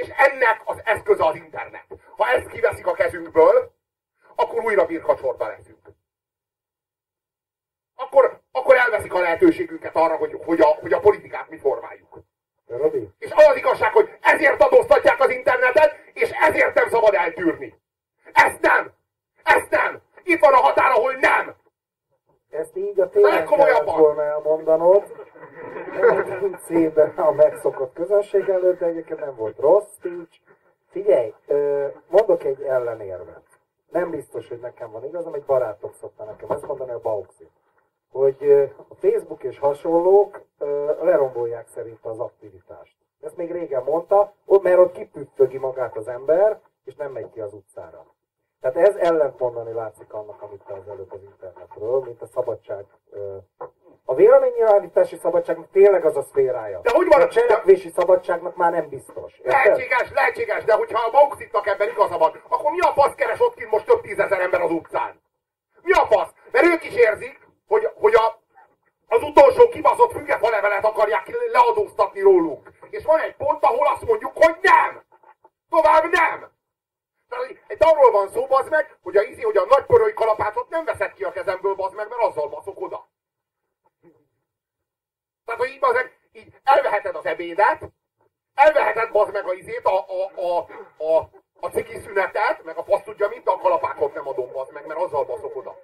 És ennek az eszköze az internet. Ha ezt kiveszik a kezünkből, akkor újra birkacsorba leszünk. Akkor, akkor elveszik a lehetőségünket arra, hogy, hogy, a, hogy a politikát mi formáljuk. Robi, És az az igazság, hogy ezért adóztatják az internetet, és ezért nem szabad eltűrni. Ezt nem! Ezt nem! Itt van a határ, ahol nem! ezt így a téren kellett volna elmondanod. Szépen a megszokott közönség előtt, de egyébként nem volt rossz speech. Figyelj, mondok egy ellenérvet. Nem biztos, hogy nekem van igazam, egy barátok szokta nekem ezt mondani, a Bauxit. Hogy a Facebook és hasonlók lerombolják szerint az aktivitást. Ezt még régen mondta, mert ott kipüttögi magát az ember, és nem megy ki az utcára. Tehát ez ellentmondani látszik annak, amit te az előbb az internetről, mint a szabadság. A véleménynyilvánítási szabadságnak tényleg az a szférája. De hogy van a a- cselekvési szabadságnak már nem biztos. Érted? Lehetséges, lehetséges, de hogyha a Bauxitnak ebben igaza van, akkor mi a fasz keres ott kint most több tízezer ember az utcán? Mi a fasz? Mert ők is érzik, hogy, hogy a, az utolsó kibaszott fügefa levelet akarják leadóztatni rólunk. És van egy pont, ahol azt mondjuk, hogy nem! Tovább nem! Egy arról van szó, bazd meg, hogy a, izi, hogy a nagy pöröly kalapácot nem veszed ki a kezemből, bazd meg, mert azzal baszok oda. Tehát, hogy így, bazd meg, így elveheted az ebédet, elveheted bazd meg a izét, a, a, a, a, a ciki szünetet, meg a fasz tudja mint, a kalapákot nem adom bazd meg, mert azzal baszok oda.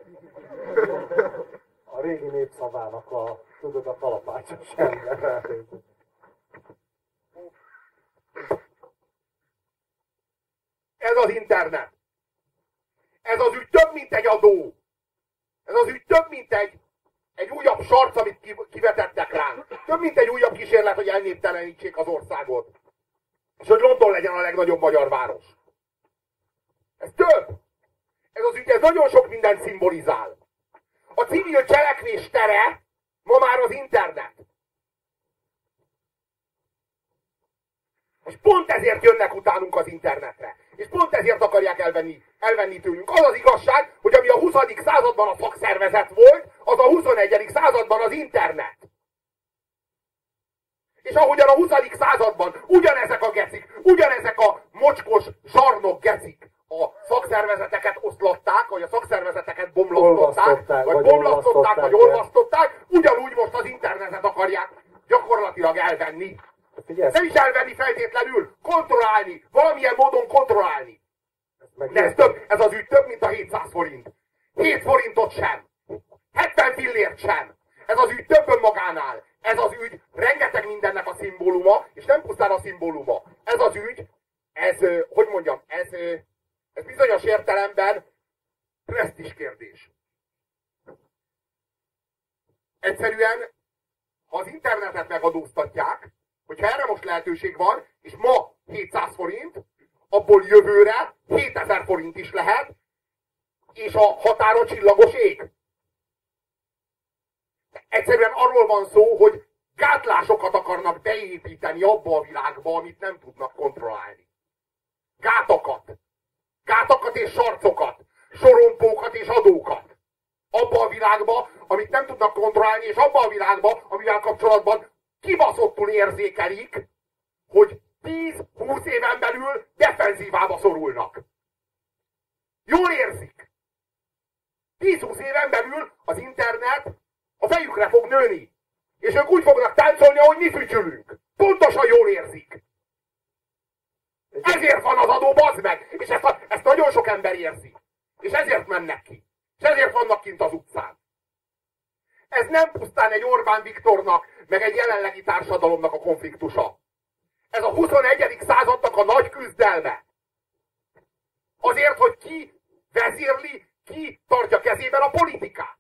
A régi népszavának a, tudod, a kalapácsos ember. Ez az internet. Ez az ügy több, mint egy adó. Ez az ügy több, mint egy, egy újabb sarc, amit ki- kivetettek ránk. Több, mint egy újabb kísérlet, hogy elnéptelenítsék az országot. És hogy London legyen a legnagyobb magyar város. Ez több. Ez az ügy, ez nagyon sok mindent szimbolizál. A civil cselekvés tere ma már az internet. És pont ezért jönnek utánunk az internetre. És pont ezért akarják elvenni, elvenni tőlünk. Az az igazság, hogy ami a 20. században a szakszervezet volt, az a 21. században az internet. És ahogyan a 20. században ugyanezek a gecik, ugyanezek a mocskos zsarnok gecik a szakszervezeteket oszlatták, vagy a szakszervezeteket bomlasztották, vagy vagy bomlasztották, vagy olvasztották, ugyanúgy most az internetet akarják gyakorlatilag elvenni. Figyelj, Nem is elvenni feltétlenül, kontrollálni, valamilyen módon kontrollálni. meg De ez több, ez az ügy több, mint a 700 forint. 7 forintot sem. 70 fillért sem. Ez az ügy több önmagánál. Ez az ügy rengeteg mindennek a szimbóluma, és nem pusztán a szimbóluma. Ez az ügy, ez, hogy mondjam, ez, ez bizonyos értelemben presztis kérdés. Egyszerűen, ha az internetet megadóztatják, hogyha erre most lehetőség van, és ma 700 forint, abból jövőre 7000 forint is lehet, és a határa csillagos ég. Egyszerűen arról van szó, hogy gátlásokat akarnak beépíteni abba a világba, amit nem tudnak kontrollálni. Gátakat. Gátakat és sarcokat. Sorompókat és adókat. Abba a világba, amit nem tudnak kontrollálni, és abba a világba, amivel kapcsolatban kibaszottul érzékelik, hogy 10-20 éven belül defenzívába szorulnak. Jól érzik. 10-20 éven belül az internet a fejükre fog nőni. És ők úgy fognak táncolni, ahogy mi fütyülünk. Pontosan jól érzik. Ezért van az adó, bazd meg! És ezt, a, ezt nagyon sok ember érzi. És ezért mennek ki. És ezért vannak kint az utcán. Ez nem pusztán egy Orbán Viktornak, meg egy jelenlegi társadalomnak a konfliktusa. Ez a 21. századnak a nagy küzdelme. Azért, hogy ki vezérli, ki tartja kezében a politikát.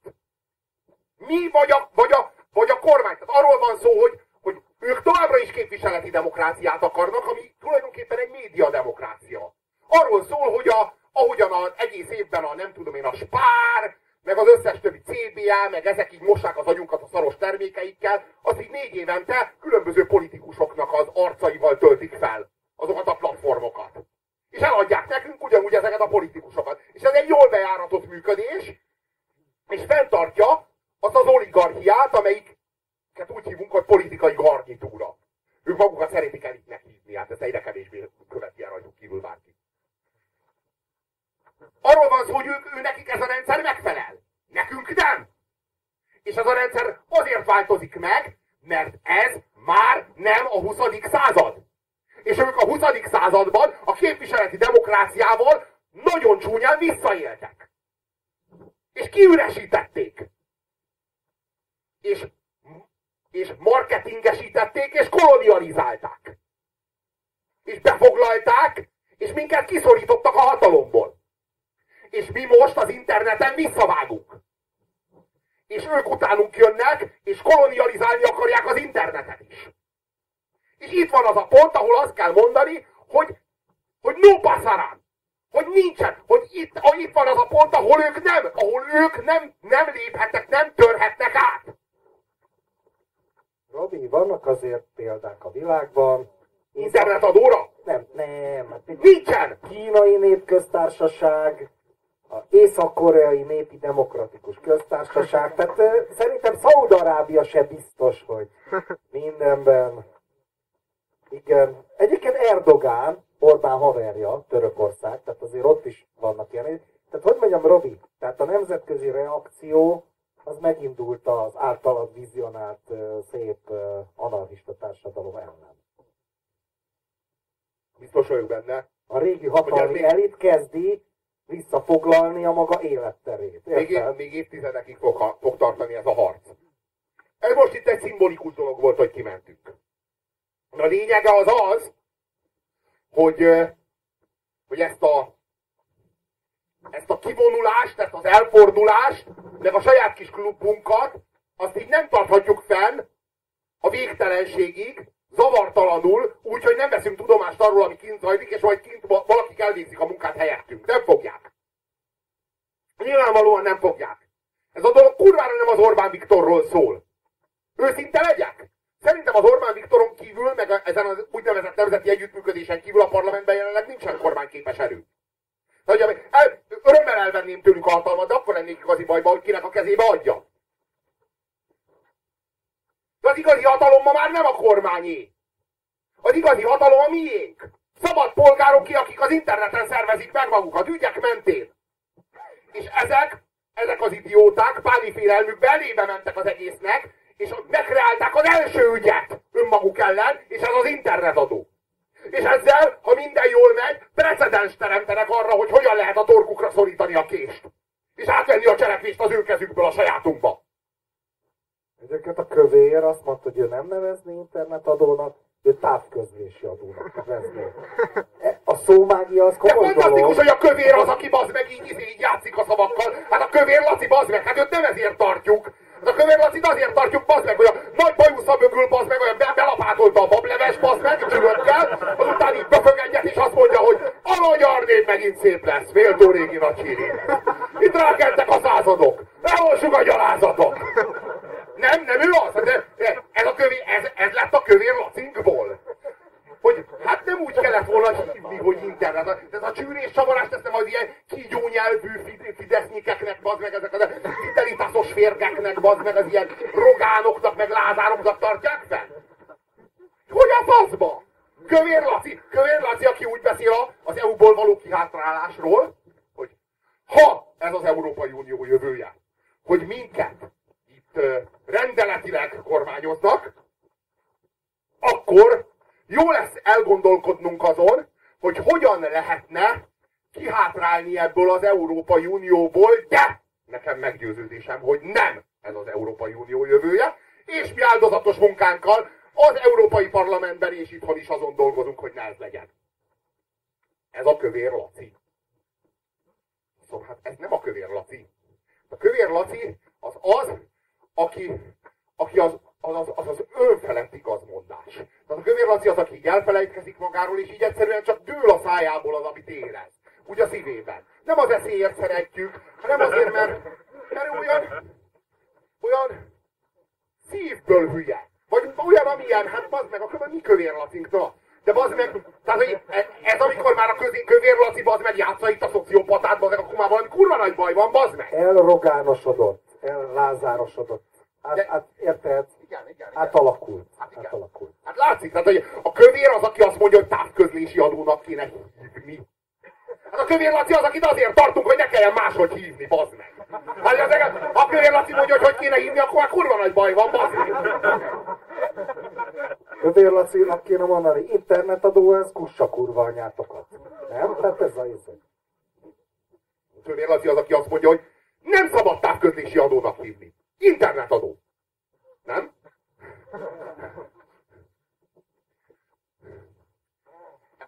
Mi vagy a, vagy a, vagy a kormány. Tehát arról van szó, hogy, hogy ők továbbra is képviseleti demokráciát akarnak, ami tulajdonképpen egy média demokrácia. Arról szól, hogy a, ahogyan az egész évben a nem tudom én a spár, meg az összes többi CBA, meg ezek így mossák az agyunkat a szaros termékeikkel, az így négy évente különböző politikusoknak az arcaival töltik fel azokat a platformokat. És eladják nekünk ugyanúgy ezeket a politikusokat. És ez egy jól bejáratott működés, és fenntartja azt az oligarchiát, amelyiket úgy hívunk, hogy politikai garnitúra. Ők magukat szeretik elitnek hívni, hát ezt egyre kevésbé követi el rajtuk kívül bárki. Arról van szó, hogy ők, ő nekik ez a rendszer megfelel. Nekünk nem. És ez a rendszer azért változik meg, mert ez már nem a 20. század. És ők a 20. században a képviseleti demokráciával nagyon csúnyán visszaéltek. És kiüresítették. És, és marketingesítették, és kolonializálták. És befoglalták, és minket kiszorítottak a hatalomból. És mi most az interneten visszavágunk. És ők utánunk jönnek, és kolonializálni akarják az internetet is. És itt van az a pont, ahol azt kell mondani, hogy, hogy no pasarán. Hogy nincsen, hogy itt, hogy itt van az a pont, ahol ők nem, ahol ők nem, nem léphetnek, nem törhetnek át. Robi, vannak azért példák a világban. Internetadóra? Nem, nem. hát Nincsen! Kínai népköztársaság, a észak-koreai népi demokratikus köztársaság, tehát szerintem Szaúd-Arábia se biztos, hogy mindenben. Igen. Egyébként Erdogán, Orbán haverja, Törökország, tehát azért ott is vannak ilyen. Tehát hogy mondjam, Robi, tehát a nemzetközi reakció az megindult az általad vizionált szép anarchista társadalom ellen. Biztos vagyok benne. A régi hatalmi elit kezdi visszafoglalni a maga életterét. Még, Érted? még évtizedekig fog, fog tartani ez a harc. Ez most itt egy szimbolikus dolog volt, hogy kimentünk. A lényege az az, hogy, hogy ezt a ezt a kivonulást, ezt az elfordulást, meg a saját kis klubunkat, azt így nem tarthatjuk fenn a végtelenségig, zavartalanul, úgyhogy nem veszünk tudomást arról, ami kint zajlik, és majd kint va- valakik elvégzik a munkát helyettünk. Nem fogják. Nyilvánvalóan nem fogják. Ez a dolog kurvára nem az Orbán Viktorról szól. Őszinte legyek? Szerintem az Orbán Viktoron kívül, meg a- ezen az úgynevezett nemzeti együttműködésen kívül a parlamentben jelenleg nincsen kormányképes erő. Hogy el, örömmel elvenném tőlük a hatalmat, de akkor lennék igazi bajba, hogy kinek a kezébe adja. Az igazi hatalom ma már nem a kormányé. Az igazi hatalom a miénk. Szabad polgárok ki, akik az interneten szervezik meg magukat, ügyek mentén. És ezek, ezek az idióták páli félelmükbe elébe mentek az egésznek, és megreálták az első ügyet önmaguk ellen, és ez az internetadó. És ezzel, ha minden jól megy, precedens teremtenek arra, hogy hogyan lehet a torkukra szorítani a kést. És átvenni a cselekvést az ő kezükből a sajátunkba. Egyébként a kövér azt mondta, hogy ő nem nevezné internetadónak, ő távközlési adónak nevezné. E, A szómágia az De komoly fantasztikus, dolog. hogy a kövér az, aki bazd meg így, így, játszik a szavakkal. Hát a kövér Laci bazd meg, hát őt nem ezért tartjuk. Hát a kövér Lacit azért tartjuk bazd meg, hogy a nagy bajusza mögül bazd meg, olyan be- belapátolta a bableves bazd meg, csülökkel, azután így böfög egyet, és azt mondja, hogy a magyar nép megint szép lesz, méltó régi nagy híré. Itt rákeltek a századok, elolsuk a gyalázatot. Nem, nem ő az, de, de ez, a kövé, ez, ez lett a kövér lacinkból. Hogy hát nem úgy kellett volna hívni, hogy internet. Ez a csűrés csavarást, ezt nem az ilyen kígyó nyelvű bazd meg ezek a fidelitásos férgeknek, bazd meg az ilyen rogánoknak, meg lázároknak tartják fel. Hogy a faszba? Kövér Laci, Kövér Laci, aki úgy beszél az EU-ból való kihátrálásról, hogy ha ez az Európai Unió jövője, hogy minket rendeletileg kormányoznak, akkor jó lesz elgondolkodnunk azon, hogy hogyan lehetne kihátrálni ebből az Európai Unióból, de nekem meggyőződésem, hogy nem ez az Európai Unió jövője, és mi áldozatos munkánkkal az Európai Parlamentben és itthon is azon dolgozunk, hogy ne ez legyen. Ez a kövér Laci. Szóval hát ez nem a kövér Laci. A kövér Laci az az, aki, aki az, az, az, az, az önfelett igazmondás. Tehát a kövér Laci az, aki így elfelejtkezik magáról, és így egyszerűen csak dől a szájából az, amit érez. Úgy a szívében. Nem az eszéért szeretjük, hanem azért, mert, mert olyan, olyan szívből hülye. Vagy olyan, amilyen, hát bazd meg, akkor mi kövér Lacink, na. De bazd meg, tehát hogy e- ez amikor már a közé kövér Laci bazd meg játsza itt a szociopatát, bazd meg, akkor már valami kurva nagy baj van, bazd meg. Elrogánosodott, ellázárosodott. Át, De- át, érted? Igen, igen, igen. Átalakult. Hát igen. Átalakult. Hát látszik, tehát hogy a kövér az, aki azt mondja, hogy távközlési adónak kéne hívni. Hát a kövér Laci az, akit azért tartunk, hogy ne kelljen máshogy hívni, bazd meg. Hát az, ha a kövér Laci mondja, hogy hogy kéne hívni, akkor már kurva nagy baj van, bazd meg. Kövér Lacinak kéne mondani, internetadó, ez kussa kurva anyátokat. Nem? Tehát ez a izé. Kövér Laci az, aki azt mondja, hogy nem szabad távközlési adónak hívni. Internetadó. Nem?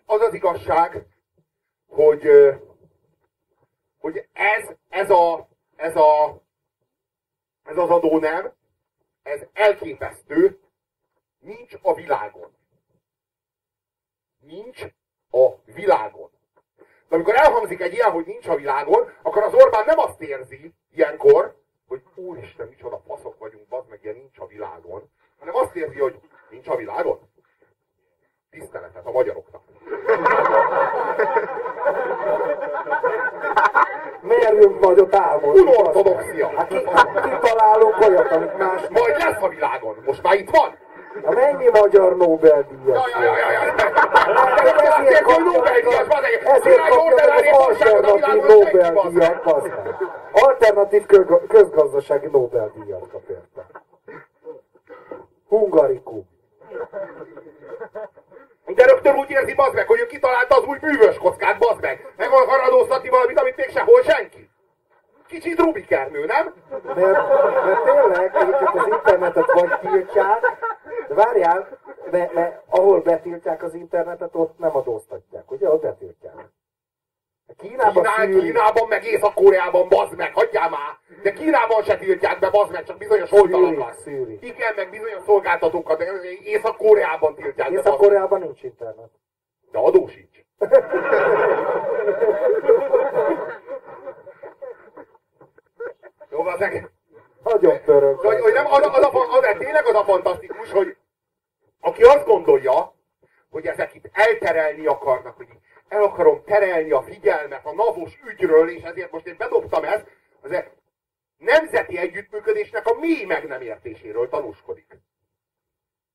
Az az igazság, hogy, hogy ez, ez, a, ez, a, ez az adó nem, ez elképesztő, nincs a világon. Nincs a világon. De amikor elhangzik egy ilyen, hogy nincs a világon, akkor az Orbán nem azt érzi ilyenkor, hogy úristen, micsoda faszok vagyunk, bazd meg, ilyen nincs a világon, hanem azt érzi, hogy nincs a világon. Tiszteletet a magyaroknak. Merjünk nagyot álmodni. Unortodoxia. Hát ki, kitalálunk olyat, amit más... Majd lesz a világon. Most már itt van. Na mennyi magyar Nobel-díjas? Ja, ja, ja, ja, ja. Ezért Ezért, hogy kapja Nobel-díjas, bazd meg. Ezért Király kapja meg ordinári az alternatív. Nobel-díjat. Alternatív közgazdasági Nobel-díjat kap érte. Hungarikum. De rögtön úgy érzi, bazd meg, hogy ő kitalálta az új bűvös kockát, bazd meg. Meg akar adóztatni valamit, amit még sehol senki. Kicsit Rubikernő, nem? Mert, mert tényleg egyébként az internetet vagy tiltják, de várjál, mert, mert ahol betiltják az internetet, ott nem adóztatják, ugye? Ott betiltják. Kínában Kínál, szűrik. Kínában, meg Észak-Koreában, bazd meg, hagyjál már! De Kínában se tiltják be, bazd meg, csak bizonyos szűrik. Igen, meg bizonyos szolgáltatókat, de Észak-Koreában tiltják. Észak-Koreában nincs internet. De adó sincs. <laughs> Jó, bazd meg. Pörög. Hogy, hogy nem, az, az, a, az, a, tényleg az a fantasztikus, hogy aki azt gondolja, hogy ezek itt elterelni akarnak, hogy el akarom terelni a figyelmet a navos ügyről, és ezért most én bedobtam ezt, az e nemzeti együttműködésnek a mély meg nem értéséről tanúskodik.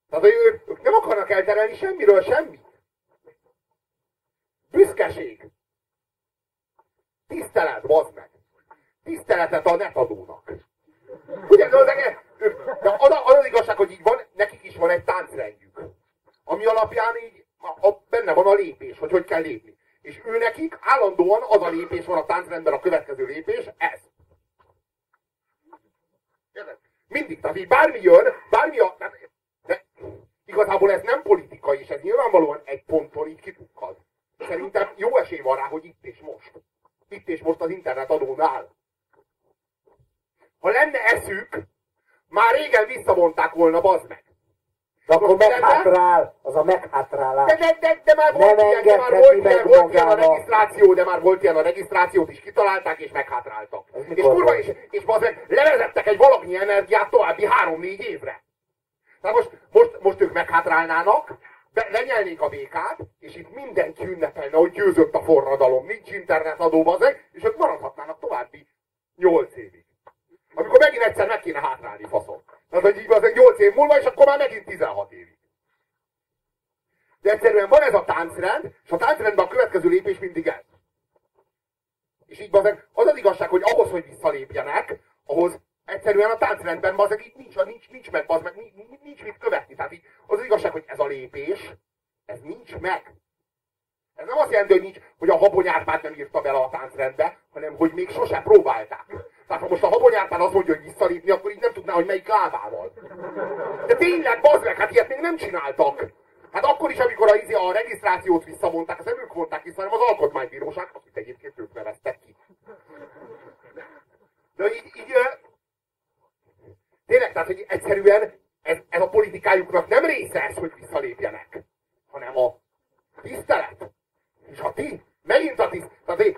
Tehát, hogy ők, ők nem akarnak elterelni semmiről semmit. Büszkeség. Tisztelet, bazd meg. Tiszteletet a netadónak. Ugye, de az, az, az, az igazság, hogy így van, nekik is van egy táncrendjük, ami alapján így a, a, benne van a lépés, hogy hogy kell lépni. És ő nekik állandóan az a lépés van a táncrendben, a következő lépés, ez. Mindig, tehát így bármi jön, bármi a... De igazából ez nem politika, és ez nyilvánvalóan egy ponton így kitukkad. Szerintem jó esély van rá, hogy itt és most. Itt és most az internet adónál. Ha lenne eszük, már régen visszavonták volna, bazd meg. De akkor Most meghátrál, az a meghátrálás. De, de, de, de már volt Nem ilyen, de már volt ilyen, volt ilyen a regisztráció, de már volt ilyen a regisztrációt is kitalálták és meghátráltak. Ez És kurva, és, és bazdmeg, levezettek egy valamilyen energiát további három-négy évre. Tehát most, most, most ők meghátrálnának, be, lenyelnék a békát, és itt mindenki ünnepelne, hogy győzött a forradalom, nincs internetadó bazeg, és ők maradhatnának további nyolc évig. Amikor megint egyszer meg kéne hátrálni faszom. Tehát, hogy így az 8 év múlva, és akkor már megint 16 évig. De egyszerűen van ez a táncrend, és a táncrendben a következő lépés mindig ez. És így bazeg, az az igazság, hogy ahhoz, hogy visszalépjenek, ahhoz egyszerűen a táncrendben bazeg itt nincs, nincs, nincs meg, bazeg, meg, nincs, nincs mit követni. Tehát így az az igazság, hogy ez a lépés, ez nincs meg. Ez nem azt jelenti, hogy, nincs, hogy a habonyárpát nem írta bele a táncrendbe, hanem hogy még sose próbálták. Tehát ha most a habonyárpán azt mondja, hogy visszalépni, akkor így nem tudná, hogy melyik lábával. De tényleg, bazd hát ilyet még nem csináltak. Hát akkor is, amikor a, izé- a regisztrációt visszamondták, az nem ők mondták vissza, hanem az alkotmánybíróság, akit egyébként ők neveztek ki. De így, így tényleg, tehát, hogy egyszerűen ez, ez a politikájuknak nem része ez, hogy visszalépjenek, hanem a tisztelet. És a ti, megint a tiszt, tehát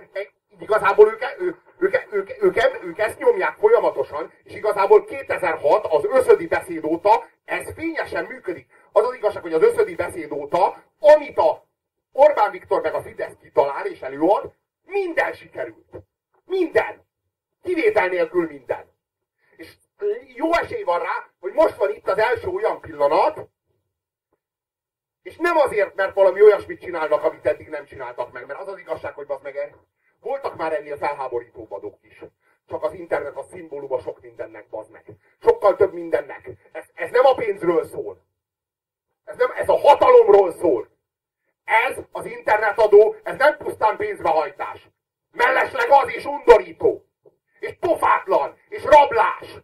igazából ők, ők, ők, ők, ők, ők, ezt nyomják folyamatosan, és igazából 2006 az összödi beszéd óta ez fényesen működik. Az az igazság, hogy az összödi beszéd óta, amit a Orbán Viktor meg a Fidesz kitalál és előad, minden sikerült. Minden. Kivétel nélkül minden. És jó esély van rá, hogy most van itt az első olyan pillanat, és nem azért, mert valami olyasmit csinálnak, amit eddig nem csináltak meg, mert az az igazság, hogy az meg voltak már ennél felháborító adók is. Csak az internet a szimbóluma sok mindennek, bazd meg. Sokkal több mindennek. Ez, ez nem a pénzről szól. Ez, nem, ez a hatalomról szól. Ez az internetadó, ez nem pusztán pénzbehajtás. Mellesleg az is undorító. És pofátlan. És rablás.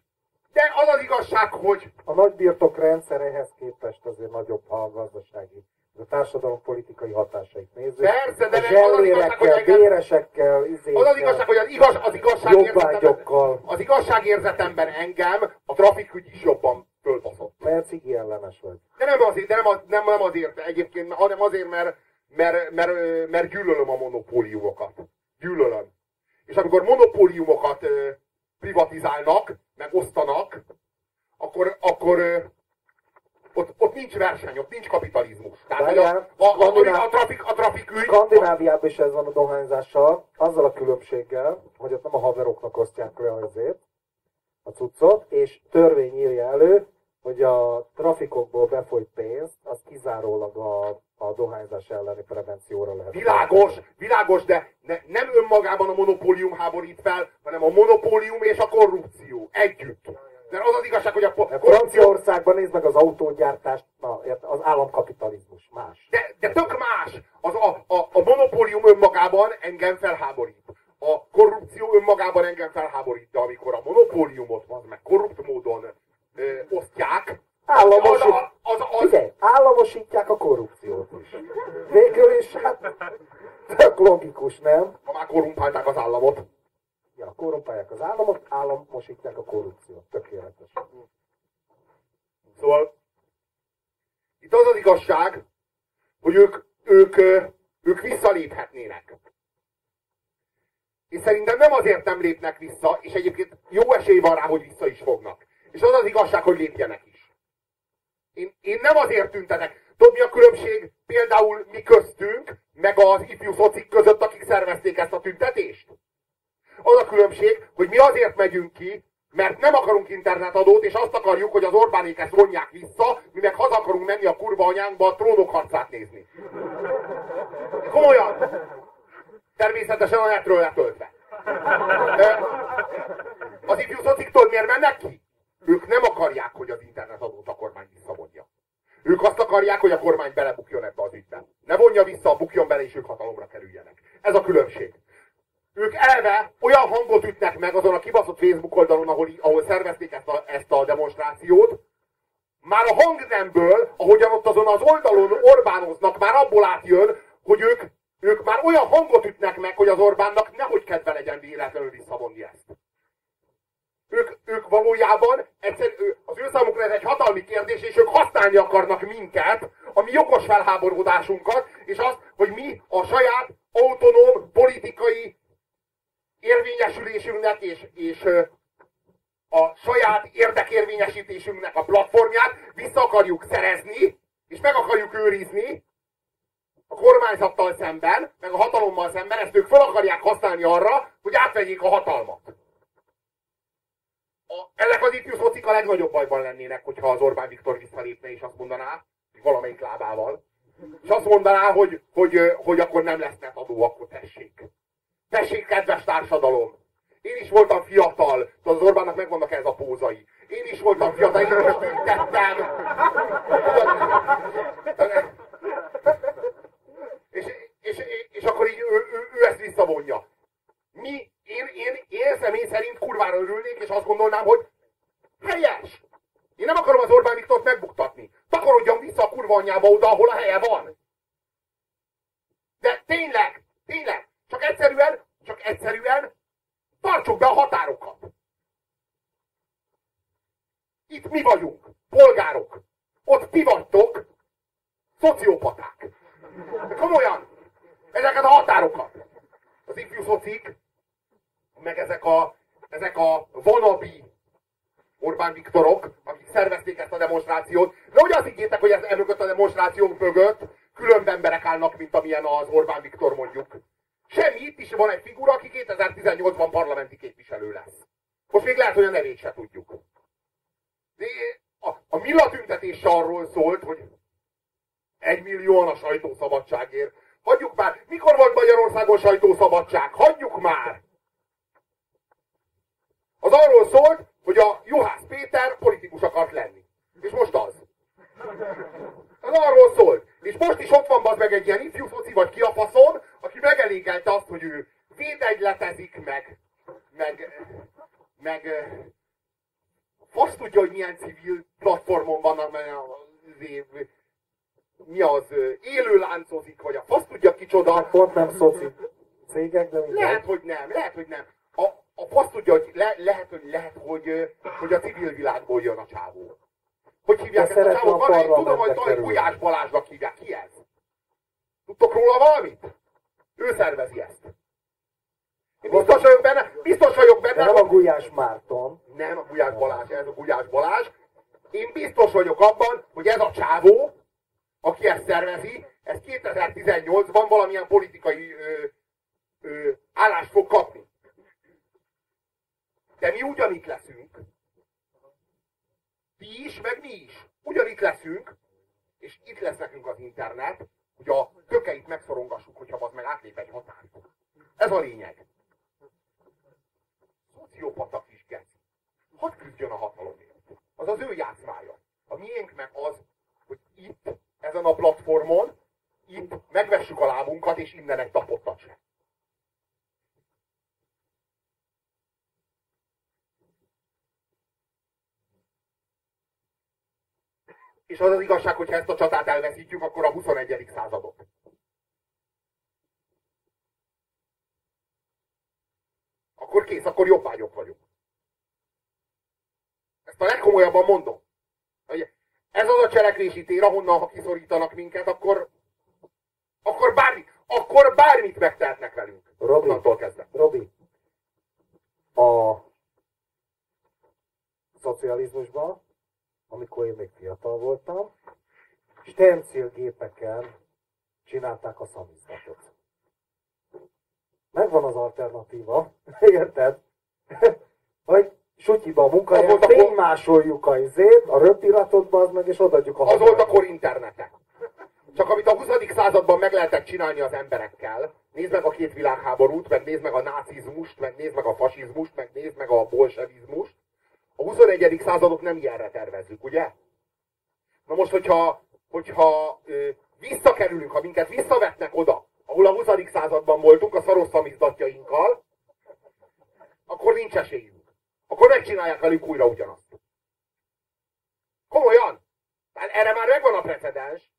De az az igazság, hogy A nagy birtok rendszeréhez képest azért nagyobb a gazdasági, a társadalom politikai hatásait nézzük. Persze, de nem- az az igazság, hogy engem- béresekkel, izékkel, Az az igazság, hogy az, igaz, az igazságérzetemben, az igazságérzetemben engem a trafikügy is jobban fölbaszott. mert cigi ellenes vagy. De nem azért, de nem, az, nem, nem azért egyébként, hanem azért, mert, mert, mert, mert gyűlölöm a monopóliumokat. Gyűlölöm. És amikor monopóliumokat privatizálnak, meg osztanak, akkor, akkor ott, ott nincs verseny, ott nincs kapitalizmus. Tehát hogy a, a, a, a, a, trafik, a trafikügy... Skandináviában is ez van a dohányzással, azzal a különbséggel, hogy ott nem a haveroknak osztják le azért a cuccot, és törvény írja elő, hogy a trafikokból befolyt pénzt, az kizárólag a, a dohányzás elleni prevencióra lehet. Világos, világos, de ne, nem önmagában a monopólium háborít fel, hanem a monopólium és a korrupció együtt. Mert az az igazság, hogy a po-. Franciaországban nézd meg az autógyártást, na, az államkapitalizmus, más. De, de tök más! Az a, a, a monopólium önmagában engem felháborít. A korrupció önmagában engem felháborít, de amikor a monopóliumot az meg korrupt módon ö, osztják, Államosít... az, az, az, Figyelj, államosítják a korrupciót is. Végül is, hát, tök logikus, nem? ha már korrumpálták az államot. Ja, korrumpálják az államot, államosítják a korrupciót. Tökéletes. Szóval itt az az igazság, hogy ők, ők, ők visszaléphetnének. És szerintem nem azért nem lépnek vissza, és egyébként jó esély van rá, hogy vissza is fognak. És az az igazság, hogy lépjenek is. Én, én nem azért tüntetek. Tudod, mi a különbség például mi köztünk, meg az ifjú szocik között, akik szervezték ezt a tüntetést? Az a különbség, hogy mi azért megyünk ki, mert nem akarunk internetadót, és azt akarjuk, hogy az Orbánék ezt vonják vissza, mi meg haza akarunk menni a kurva anyánkba a trónok harcát nézni. Komolyan! Természetesen a netről letöltve. Az ifjú szociktól miért mennek ki? Ők nem akarják, hogy az internetadót a kormány visszavonja. Ők azt akarják, hogy a kormány belebukjon ebbe az ügybe. Ne vonja vissza, bukjon bele, és ők hatalomra kerüljenek. Ez a különbség. Ők elve olyan hangot ütnek meg azon a kibaszott Facebook oldalon, ahol, ahol szervezték ezt a, ezt a demonstrációt, már a hangnemből, ahogyan ott azon az oldalon Orbánoznak, már abból átjön, hogy ők, ők már olyan hangot ütnek meg, hogy az Orbánnak nehogy kedve legyen véletlenül visszavonni ezt. Ők, ők valójában egyszer, az ő számukra ez egy hatalmi kérdés, és ők használni akarnak minket, a mi jogos felháborodásunkat, és azt, hogy mi a saját autonóm politikai érvényesülésünknek és, és a saját érdekérvényesítésünknek a platformját vissza akarjuk szerezni, és meg akarjuk őrizni a kormányzattal szemben, meg a hatalommal szemben, ezt ők fel akarják használni arra, hogy átvegyék a hatalmat. A, ezek az ifjú szocik a legnagyobb bajban lennének, hogyha az Orbán Viktor visszalépne és azt mondaná, hogy valamelyik lábával, és azt mondaná, hogy, hogy, ö, hogy akkor nem lesz netadó, akkor tessék. Tessék, kedves társadalom! Én is voltam fiatal, tudod, az Orbánnak megvannak ez a pózai. Én is voltam fiatal, én is tüntettem. És, és, és akkor így ő, ő, ő ezt visszavonja. Mi, én, én, én személy szerint kurvára örülnék, és azt gondolnám, hogy helyes! Én nem akarom az Orbán Viktort megbuktatni. Takarodjon vissza a kurva anyjába oda, ahol a helye van. De tényleg, tényleg, egyszerűen, tartsuk be a határokat. Itt mi vagyunk, polgárok. Ott ti vagytok, szociopaták. Komolyan, ezeket a határokat. Az ifjú szocik, meg ezek a, ezek a vonabi Orbán Viktorok, akik szervezték ezt a demonstrációt. De hogy azt higgyétek, hogy ez emögött a demonstrációk mögött különb emberek állnak, mint amilyen az Orbán Viktor mondjuk. Semmi, itt is van egy figura, aki 2018-ban parlamenti képviselő lesz. Most még lehet, hogy a nevét se tudjuk. De a, a Milla tüntetése arról szólt, hogy egy millióan a sajtószabadságért. Hagyjuk már! Mikor volt Magyarországon sajtószabadság? Hagyjuk már! Az arról szólt, hogy a Juhász Péter politikus akart lenni. És most az. Az arról szólt. És most is ott van az meg egy ilyen ifjú szoci vagy ki a faszom, aki megelégelte azt, hogy ő védegyletezik meg, meg, meg azt tudja, hogy milyen civil platformon vannak, mert mi az, élő láncozik, vagy a fasz tudja kicsoda. Pont nem szoci cégek, de mindegy. Lehet, hogy nem, lehet, hogy nem. A, a fasz tudja, hogy le, lehet, hogy, lehet hogy, ö, hogy a civil világból jön a csávó. Hogy hívják De ezt a a Van egy, tudom, hogy kerülni. Gulyás Balázsnak hívják. Ki ez? Tudtok róla valamit? Ő szervezi ezt. Én biztos vagyok benne, biztos vagyok De benne, nem a Gulyás Márton. nem a Gulyás Balázs, ez a Gulyás Balázs. Én biztos vagyok abban, hogy ez a csávó, aki ezt szervezi, ez 2018-ban valamilyen politikai ö, ö, állást fog kapni. De mi ugyanitt leszünk. Ti is, meg mi is. Ugyanitt leszünk, és itt lesz nekünk az internet, hogy a tökeit megszorongassuk, hogyha az meg átlép egy határt. Ez a lényeg. Szociopata kis geci. Hadd küzdjön a hatalomért. Az az ő játszmája. A miénk meg az, hogy itt, ezen a platformon, itt megvessük a lábunkat, és innen egy tapottat se. És az az igazság, hogyha ezt a csatát elveszítjük, akkor a 21. századot. Akkor kész, akkor jobbágyok vagyunk. Ezt a legkomolyabban mondom. Hogy ez az a cselekvési tér, ahonnan, ha kiszorítanak minket, akkor, akkor, bármi, akkor bármit megtehetnek velünk. Robi. Onnantól kezdve. Robi, a szocializmusban, amikor én még fiatal voltam, stencilgépeken csinálták a szamizdatot. Megvan az alternatíva, <laughs> érted? <laughs> Hogy sutyiba a munkahelyet, fénymásoljuk a izét, a röpiratot az meg, és odaadjuk a Az volt a hazába. kor internete. Csak amit a 20. században meg lehetett csinálni az emberekkel, nézd meg a két világháborút, meg nézd meg a nácizmust, meg nézd meg a fasizmust, meg nézd meg a bolsevizmust. A 21. századot nem ilyenre tervezzük, ugye? Na most, hogyha, hogyha ö, visszakerülünk, ha minket visszavetnek oda, ahol a 20. században voltunk, a szaros szamizdatjainkkal, akkor nincs esélyünk. Akkor megcsinálják velünk újra ugyanazt. Komolyan! Hát erre már megvan a precedens.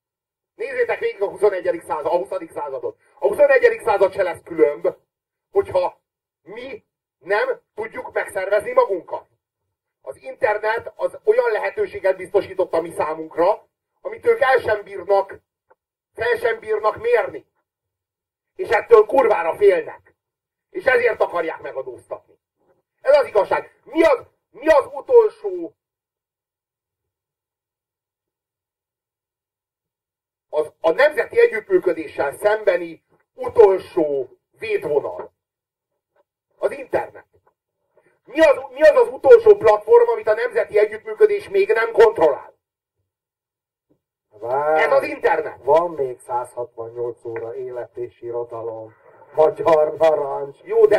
Nézzétek végig a 21. század, a 20. századot. A 21. század se lesz különb, hogyha mi nem tudjuk megszervezni magunkat. Az internet az olyan lehetőséget biztosított a mi számunkra, amit ők el sem bírnak, fel sem bírnak mérni. És ettől kurvára félnek. És ezért akarják megadóztatni. Ez az igazság. Mi az, mi az utolsó az, a nemzeti együttműködéssel szembeni utolsó védvonal? Az internet. Mi az, mi az az utolsó platform, amit a nemzeti együttműködés még nem kontrollál? Várj, Ez az internet. Van még 168 óra élet és irodalom. Magyar narancs. Jó, de.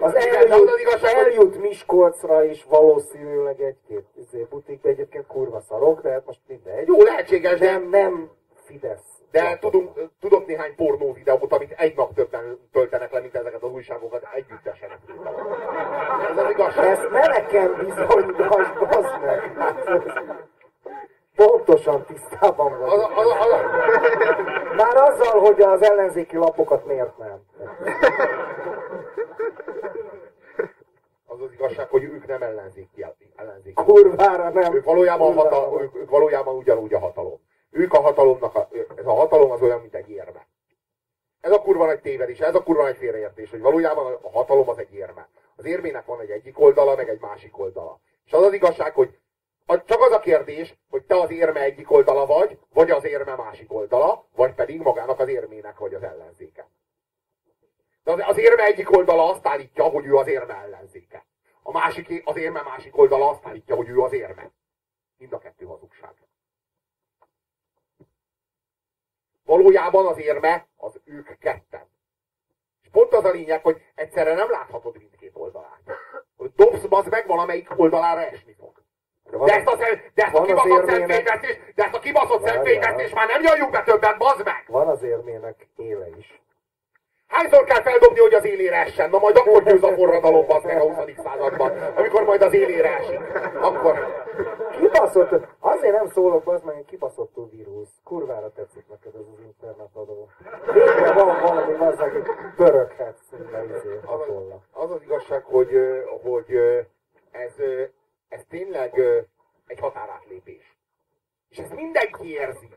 Az de eljut, az igazság, eljut Miskolcra is valószínűleg egy-két izé, butik, egyébként kurva szarok, de hát most mindegy. Jó, lehetséges, de, Nem, nem Fidesz. de tudunk, tudok néhány pornó videót, amit egy nap többen töltenek le, mint ezeket az újságokat együttesen. Ez az igazság. Ezt ne nekem bizonygass, bazd meg. Hát, pontosan tisztában Az, vagyok. az, az, az, Már azzal, hogy az ellenzéki lapokat miért nem. az az igazság, hogy ők nem ellenzéki. ellenzéki. Kurvára nem. Ők valójában, Kurvára hatal, nem. ők, ők valójában ugyanúgy a hatalom. A hatalomnak, a, ez a hatalom az olyan, mint egy érme. Ez a kurva nagy tévedés, ez a kurva nagy félreértés, hogy valójában a hatalom az egy érme. Az érmének van egy egyik oldala, meg egy másik oldala. És az az igazság, hogy csak az a kérdés, hogy te az érme egyik oldala vagy, vagy az érme másik oldala, vagy pedig magának az érmének vagy az ellenzéke. De az, az érme egyik oldala azt állítja, hogy ő az érme ellenzéke. A másik, az érme másik oldala azt állítja, hogy ő az érme. Mind a kettő hazugság. Valójában az érme az ők ketten. És pont az a lényeg, hogy egyszerre nem láthatod mindkét oldalát. Hogy dobsz, az meg valamelyik oldalára esni fog. De ezt a, de ezt a kibaszott szemfényvesztés, de ezt a kibaszott szemfényvesztés már nem nyaljuk be többet, bazd meg! Van az érmének éle is. Hányszor kell feldobni, hogy az élére essen? Na majd akkor győz a forradalom, bazd meg a 20. században. Amikor majd az élére esik. Akkor... Kibaszott, azért nem szólok, az meg egy kibaszottul vírus. Kurvára tetszik neked ez az internetadó. Végre van valami, az meg pöröghetsz, minden izé, Az, az az igazság, hogy, hogy ez, ez tényleg egy határátlépés. És ezt mindenki érzi.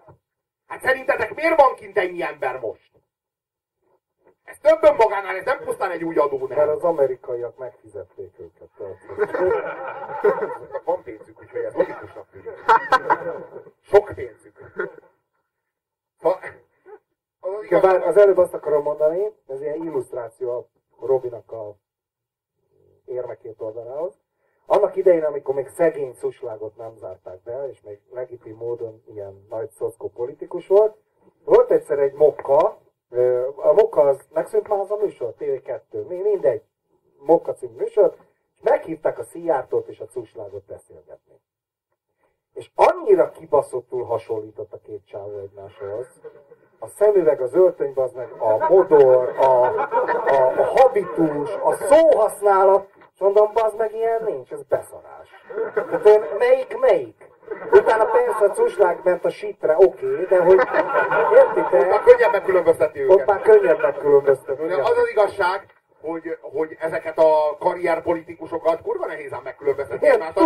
Hát szerintetek miért van kint ennyi ember most? Ez több önmagánál, ez nem pusztán egy új adó, Mert nem. az amerikaiak megfizették őket. <laughs> Van pénzük, úgyhogy ez logikusnak tűnik. Sok pénzük. Szóval, az az bár előbb azt akarom mondani, ez ilyen illusztráció a Robinak a érme két oldalához. Annak idején, amikor még szegény szuslágot nem zárták be, és még legitim módon ilyen nagy szoszkó politikus volt, volt egyszer egy mokka, a mokka az megszűnt már az a műsor, TV2, mi- mindegy, mokka című műsor, és meghívták a Szijjártót és a Cuslágot beszélgetni. És annyira kibaszottul hasonlított a két csávó egymáshoz, a szemüveg, az öltönyben, az meg a modor, a, a, a habitus, a szóhasználat, és mondom, az meg ilyen nincs, ez beszarás. Tehát én, melyik, melyik? Utána persze a cuslág ment a sitre, oké, de hogy már értitek, könnyebb megkülönböztetni ott őket. már könnyebb megkülönböztetni. Az az igazság, hogy, hogy ezeket a karrierpolitikusokat kurva nehéz ám megkülönböztetni egymástól.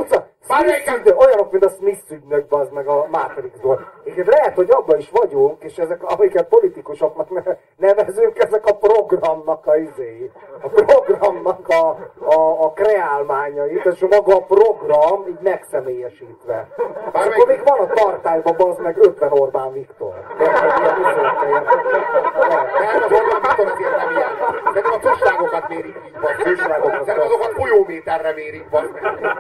olyanok, mint a Smith ügynök, bazd meg a Matrixból. És lehet, hogy abban is vagyunk, és ezek, amiket politikusoknak ne- nevezünk, ezek a programnak a izéi. A programnak a, a, a kreálmányait, és maga a program így megszemélyesítve. És Bármelyik- akkor még van a tartályban, bazd meg 50 Orbán Viktor. Érted? Ilyen izékkel, érted? Nem, az Orbán Viktor azért nem ilyen. Szerintem a tusságokat mérik így, bazd. Tusságokat Szerintem azokat folyóméterre mérik, bazd meg. <laughs>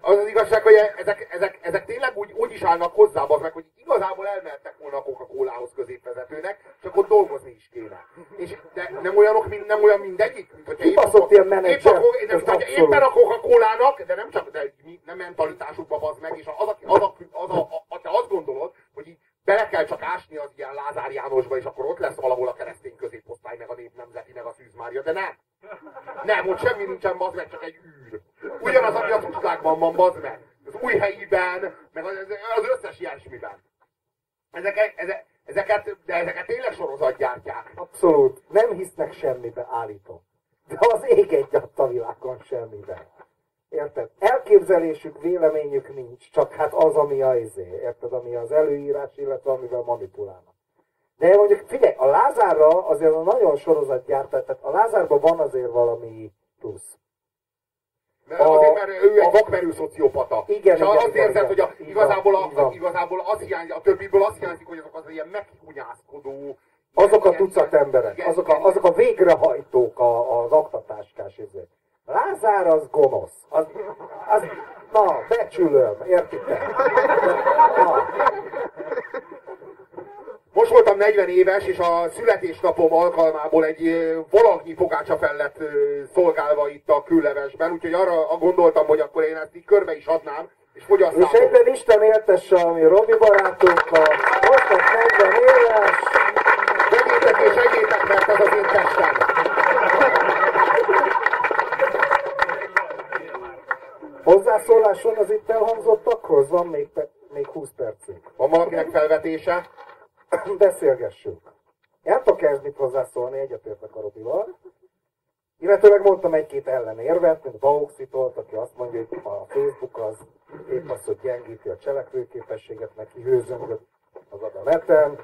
Az az igazság, hogy ezek, ezek, ezek tényleg úgy, úgy is állnak hozzá, bazd meg, hogy igazából elmehettek volna a Coca-Cola-hoz középvezetőnek, csak ott dolgozni is kéne. És de nem olyanok, mint, nem olyan mindegyik, mint hogyha épp a- ilyen épp menedzser, a, ez mint hogyha abszolút. éppen a Coca-Colának, de nem csak de nem mentalitásukba bazd meg, és az, a, az, a, az a, a, te azt gondolod, hogy így bele kell csak ásni az ilyen Lázár Jánosba, és akkor ott lesz valahol a keresztény középosztály, meg a nép nemzeti, meg a Szűz Mária, de nem. Nem, ott semmi nincsen, bazd meg, csak egy űr. Ugyanaz, ami a tuclákban van, bazd meg. Az új helyiben, meg az, az összes ilyesmiben. Ezeket, ezek, ezeket, de ezeket tényleg sorozatgyártják. Abszolút. Nem hisznek semmibe, állítom. de az ég egy a világon semmiben. Érted? Elképzelésük, véleményük nincs, csak hát az, ami a izé, érted, ami az előírás, illetve amivel manipulálnak. De mondjuk figyelj, a Lázárra azért a nagyon sorozatgyártás, tehát a Lázárban van azért valami plusz. Mert A- azért, mert ő egy vakmerő szociopata. Igen, és igen, azt igen, érzed, igen. hogy a, igazából, a, van. igazából az hiányzik, a többiből az hiányzik, hogy azok az ilyen meghunyászkodó... Azok a tucat emberek, igen, azok a, igen, azok a végrehajtók, a, az aktatáskás izé. Lázár az gonosz. Az, az, na, becsülöm, értitek? Na, Most voltam 40 éves, és a születésnapom alkalmából egy ö, valagnyi fogácsa fel lett szolgálva itt a küllevesben, úgyhogy arra gondoltam, hogy akkor én ezt így körbe is adnám, és és fogyasztátok. egyben Isten éltesse a mi Robi barátunkkal, most lett 40 éves, Vegyétek és egyétek, mert ez az én testem. Hozzászólás van az itt elhangzottakhoz, van még, még 20 percünk. Van valakinek felvetése? <clears throat> Beszélgessünk. Nem tudok ehhez mit hozzászólni, egyetértek a Robival. Illetőleg mondtam egy-két ellenérvet, mint Bauxitolt, aki azt mondja, hogy a Facebook az épp az, hogy gyengíti a cselekvőképességet, neki hőzöngött az a neten.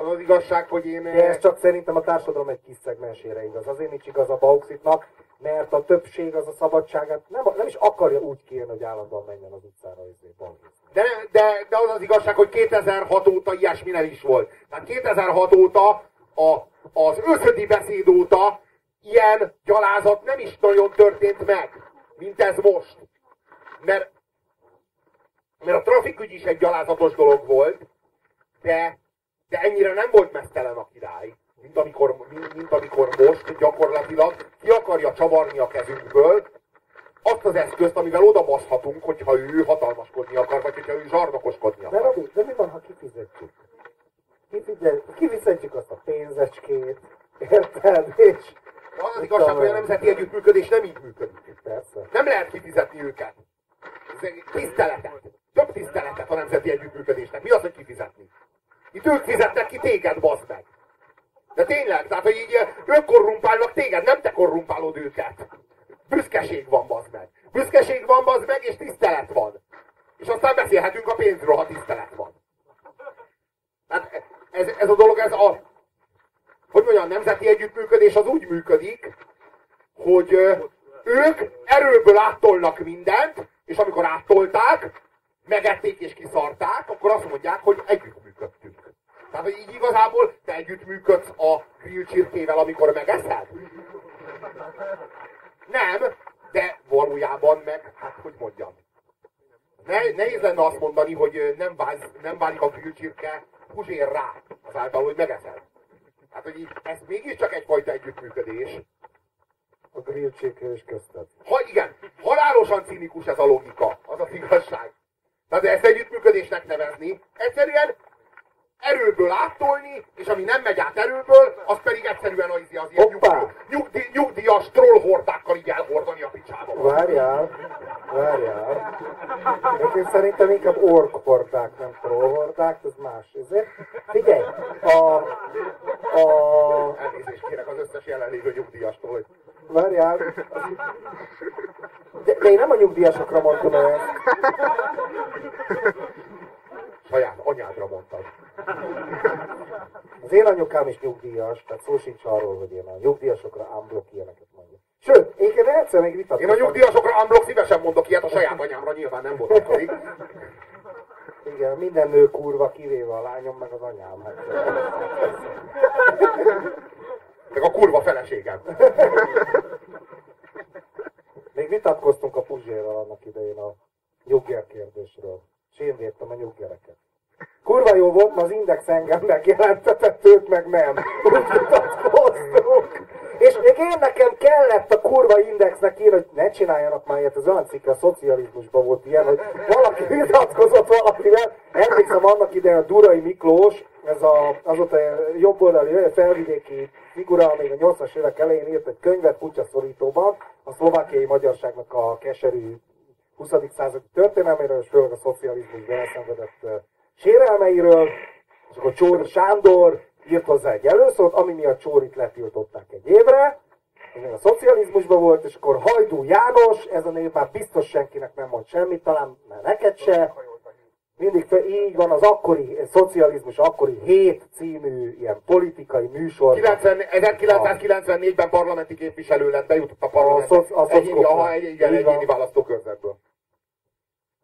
Az az igazság, hogy én... De ez csak szerintem a társadalom egy kis szegmensére igaz. Azért nincs igaz a Bauxitnak, mert a többség az a szabadságát nem, nem is akarja úgy kérni, hogy állandóan menjen az utcára balhézni. De, de, de az az igazság, hogy 2006 óta ilyesmi nem is volt. Tehát 2006 óta, a, az őszödi beszéd óta ilyen gyalázat nem is nagyon történt meg, mint ez most. Mert, mert a trafikügy is egy gyalázatos dolog volt, de, de ennyire nem volt mesztelen a király, mint amikor, mint, mint amikor most gyakorlatilag ki akarja csavarni a kezünkből azt az eszközt, amivel oda baszhatunk, hogyha ő hatalmaskodni akar, vagy hogyha ő zsarnokoskodni De akar. Robi, de mi van, ha kifizetjük? Kifizet, kifizetjük azt a pénzecskét, érted? És De az az igazság, hogy a nemzeti együttműködés nem így működik. persze. Nem lehet kifizetni őket. Tiszteletet. Több tiszteletet a nemzeti együttműködésnek. Mi az, hogy kifizetni? Itt ők fizetnek ki téged, bazd meg. De tényleg, tehát, hogy így ők korrumpálnak téged, nem te korrumpálod őket. Büszkeség van, bazd meg. Büszkeség van, bazd meg, és tisztelet van. És aztán beszélhetünk a pénzről, ha tisztelet van. Tehát ez, ez a dolog, ez a, hogy mondjam, a nemzeti együttműködés az úgy működik, hogy ők erőből áttolnak mindent, és amikor áttolták, megették és kiszarták, akkor azt mondják, hogy együttműködtünk. Tehát, hogy így igazából te együttműködsz a grill csirkével, amikor megeszed? Nem, de valójában meg, hát hogy mondjam, ne, nehéz lenne azt mondani, hogy nem, váz, nem válik a grill csirke húzsér rá, azáltal, hogy megeszed. Hát, hogy így, ez mégiscsak egyfajta együttműködés. A grill chicken és közted. Ha igen, halálosan cinikus ez a logika, az az igazság. Tehát ezt együttműködésnek nevezni, egyszerűen erőből áttolni, és ami nem megy át erőből, az pedig egyszerűen az, az ilyen nyugdíj, nyugdíj, nyugdíjas trollhordákkal így elhordani a picsába. Várjál, várjál. Én szerintem inkább orkhordák, nem trollhordák, ez más. Ezért. Figyelj, a, a, Elnézést kérek az összes jelenlévő nyugdíjastól, hogy várjál. De, de én nem a nyugdíjasokra mondtam ezt. Saját anyádra mondtad. Az én anyukám is nyugdíjas, tehát szó sincs arról, hogy én a nyugdíjasokra unblock ilyeneket mondjak. Sőt, én egyszer még Én vitatkoztam. a nyugdíjasokra unblock szívesen mondok ilyet, a saját anyámra nyilván nem vonatkozik. Igen, minden nő kurva, kivéve a lányom, meg az anyám. Hát, Meg a kurva feleségem. még vitatkoztunk a Puzsérral annak idején a nyugger kérdésről. Vértem a nyuggereket. Kurva jó volt, mert az Index engem megjelentetett, ők meg nem. És még én nekem kellett a kurva indexnek írni, hogy ne csináljanak már ilyet, az olyan cikk a szocializmusban volt ilyen, hogy valaki vitatkozott valakivel. Emlékszem annak idején a Durai Miklós, ez a, azóta jobboldali felvidéki figura, még a 80-as évek elején írt egy könyvet kutyaszorítóban, a szlovákiai magyarságnak a keserű 20. századi történelméről, és főleg a szocializmusban elszenvedett sérelmeiről, és akkor Csóri Sándor írt hozzá egy előszót, ami miatt Csórit letiltották egy évre, Igen, a szocializmusban volt, és akkor Hajdú János, ez a név már biztos senkinek nem mond semmit, talán már neked se. Mindig fel, így van, az akkori szocializmus, akkori hét című ilyen politikai műsor. 90, 1994-ben parlamenti képviselő lett, bejutott a parlamentbe. A szoc- a szockokkal. aha, egy, igen, Így van. egyéni választókörzetből.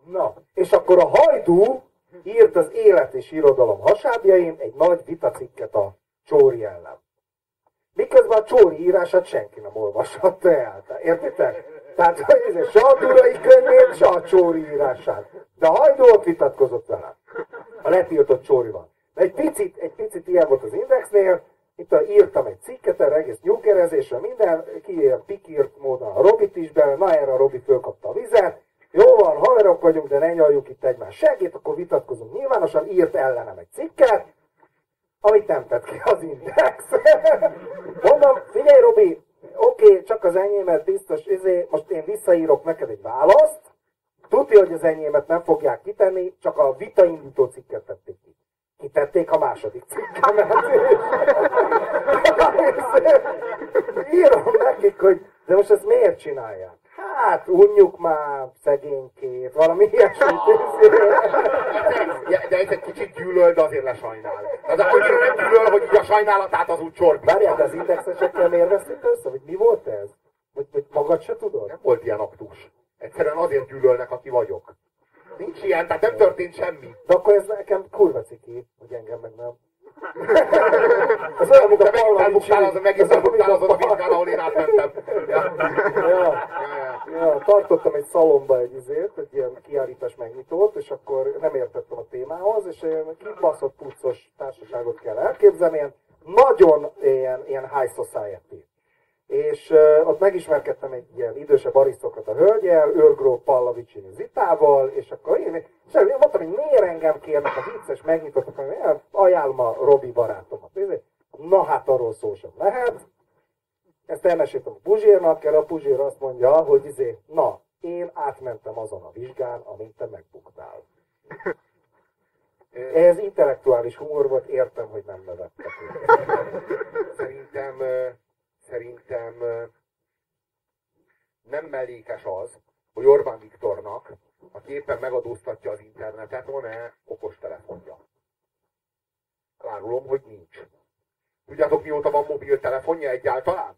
Na, és akkor a Hajdú írt az élet és irodalom hasábjain egy nagy vitacikket a Csóri ellen. Miközben a Csóri írását senki nem olvashatta el. Értitek? Tehát ez se a Durai könyvét, se a Csóri írását. De a Hajdú ott vitatkozott vele. A letiltott Csórival. De egy picit, egy picit ilyen volt az Indexnél, itt írtam egy cikket, erre egész nyuggerezésre, minden, ki ilyen pikírt módon a Robit is bele, na erre a Robi fölkapta a vizet, jó van, haverok vagyunk, de ne nyaljuk itt egymás segít, akkor vitatkozunk nyilvánosan, írt ellenem egy cikket, amit nem tett ki az Index. <laughs> Mondom, figyelj Robi, oké, csak az enyémet biztos, izé, most én visszaírok neked egy választ, tudja, hogy az enyémet nem fogják kitenni, csak a vitaindító cikket tették ki. Kitették a második cikkemet. <laughs> Írom nekik, hogy de most ezt miért csinálják? Hát, unjuk már szegénykét, valami ilyesmit. <laughs> Ja, De ez egy kicsit gyűlöl, de azért lesajnál. Az annyira nem gyűlöl, hogy így a sajnálatát az úgy csorbít. Várjál, de az indexesekkel miért veszít össze? Vagy mi volt ez? Vagy, vagy magad se tudod? Nem volt ilyen aktus. Egyszerűen azért gyűlölnek, aki vagyok. Nincs ilyen, tehát nem történt semmi. De akkor ez nekem kurva ciki, hogy engem meg nem. Ez olyan, mint a megint Pallavicsi- elbuktál azon, a vizsgán, ahol én átmentem. Ja. Ja. Ja, tartottam egy szalomba egy izét, egy ilyen kiállítás megnyitót, és akkor nem értettem a témához, és ilyen kibaszott puccos társaságot kell elképzelni, ilyen nagyon ilyen, ilyen high society. És uh, ott megismerkedtem egy ilyen idősebb arisztokrata hölgyel, Örgró Pallavicini Zitával, és akkor én, és én mondtam, hogy miért engem kérnek a vicces, megnyitottak, hogy "Eh, ajánlom a Robi barátomat. Na hát arról szó sem lehet. Ezt elmeséltem a Puzsérnak, erre a Puzsér azt mondja, hogy izé, na, én átmentem azon a vizsgán, amit te megbuktál. <laughs> Ez intellektuális humor volt, értem, hogy nem nevettek. Szerintem, ö, szerintem nem mellékes az, hogy Orbán Viktornak, aki éppen megadóztatja az internetet, van-e okos telefonja. Elárulom, hogy nincs. Tudjátok, mióta van mobiltelefonja egyáltalán?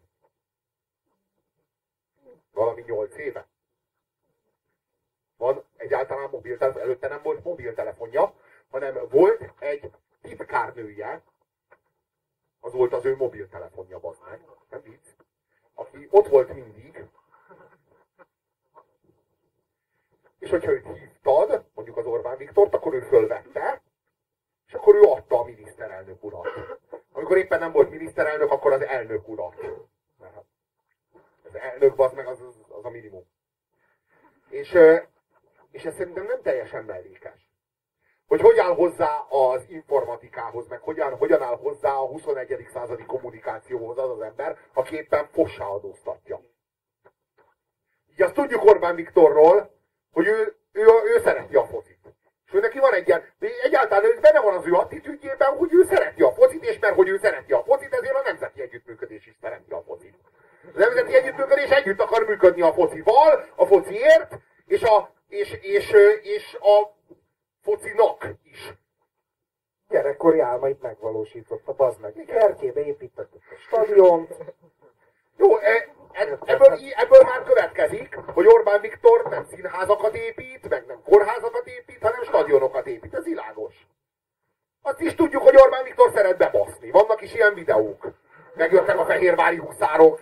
Valami nyolc éve. Van egyáltalán mobiltelefon, előtte nem volt mobiltelefonja, hanem volt egy titkárnője, az volt az ő mobiltelefonja, bazd. Nem vicc. Aki ott volt mindig, és hogyha őt hívtad, mondjuk az Orbán Viktort, akkor ő fölvette, és akkor ő adta a miniszterelnök urat. Amikor éppen nem volt miniszterelnök, akkor az elnök urat. Az elnök bazd meg az, az, a minimum. És, és ez szerintem nem teljesen mellékes hogy hogy áll hozzá az informatikához, meg hogyan, hogyan áll hozzá a 21. századi kommunikációhoz az az ember, aki éppen fossá adóztatja. Így azt tudjuk Orbán Viktorról, hogy ő, ő, ő szereti a focit. És ő neki van egy ilyen, egyáltalán ő benne van az ő attitűdjében, hogy ő szereti a focit, és mert hogy ő szereti a focit, ezért a nemzeti együttműködés is szereti a focit. A nemzeti együttműködés együtt akar működni a focival, a fociért, és a, és, és, és a focinak is. Gyerekkori álmait megvalósította, bazd meg. Kerkébe építettek a stadiont, Jó, e, e, ebből, ebből már következik, hogy Orbán Viktor nem színházakat épít, meg nem kórházakat épít, hanem stadionokat épít. Ez világos. Azt is tudjuk, hogy Orbán Viktor szeret bebaszni. Vannak is ilyen videók. Megjöttek a fehérvári huszárok,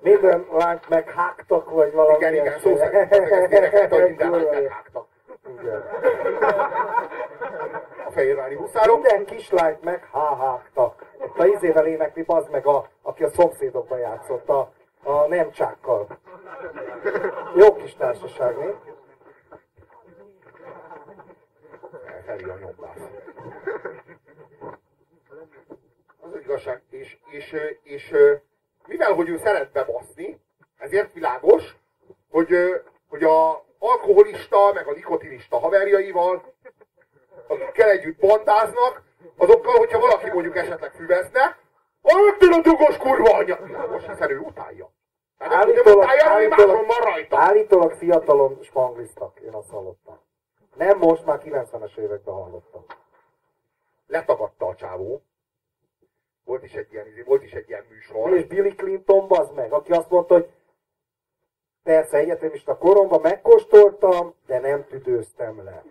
minden lányt meghágtak, vagy valami igen, igen, szó szerint énekelte, hogy <laughs> minden lányt meghágtak. A fehérvári huszárok. Minden kislányt megháhágtak. Ott a izével énekli, bazd meg, a, aki a szomszédokban játszott, a, a nemcsákkal. Jó kis társaság, mi? Feli a nyomdász. Az az igazság. És, és, és ö, mivel, hogy ő szeret bebaszni, ezért világos, hogy, hogy a alkoholista, meg a nikotinista haverjaival, akikkel együtt bandáznak, azokkal, hogyha valaki mondjuk esetleg füvezne, Öntől a dugos kurva anya! Most hiszen ő utálja. Hát Állítólag, utálja, ami máson állítólag, van rajta. állítólag fiatalon spangliztak, én azt hallottam. Nem most, már 90-es években hallottam. Letagadta a csávó. Volt is egy ilyen, volt is egy ilyen műsor. És Billy Clinton, bazd meg, aki azt mondta, hogy persze egyetemista koromban megkóstoltam, de nem tüdőztem le.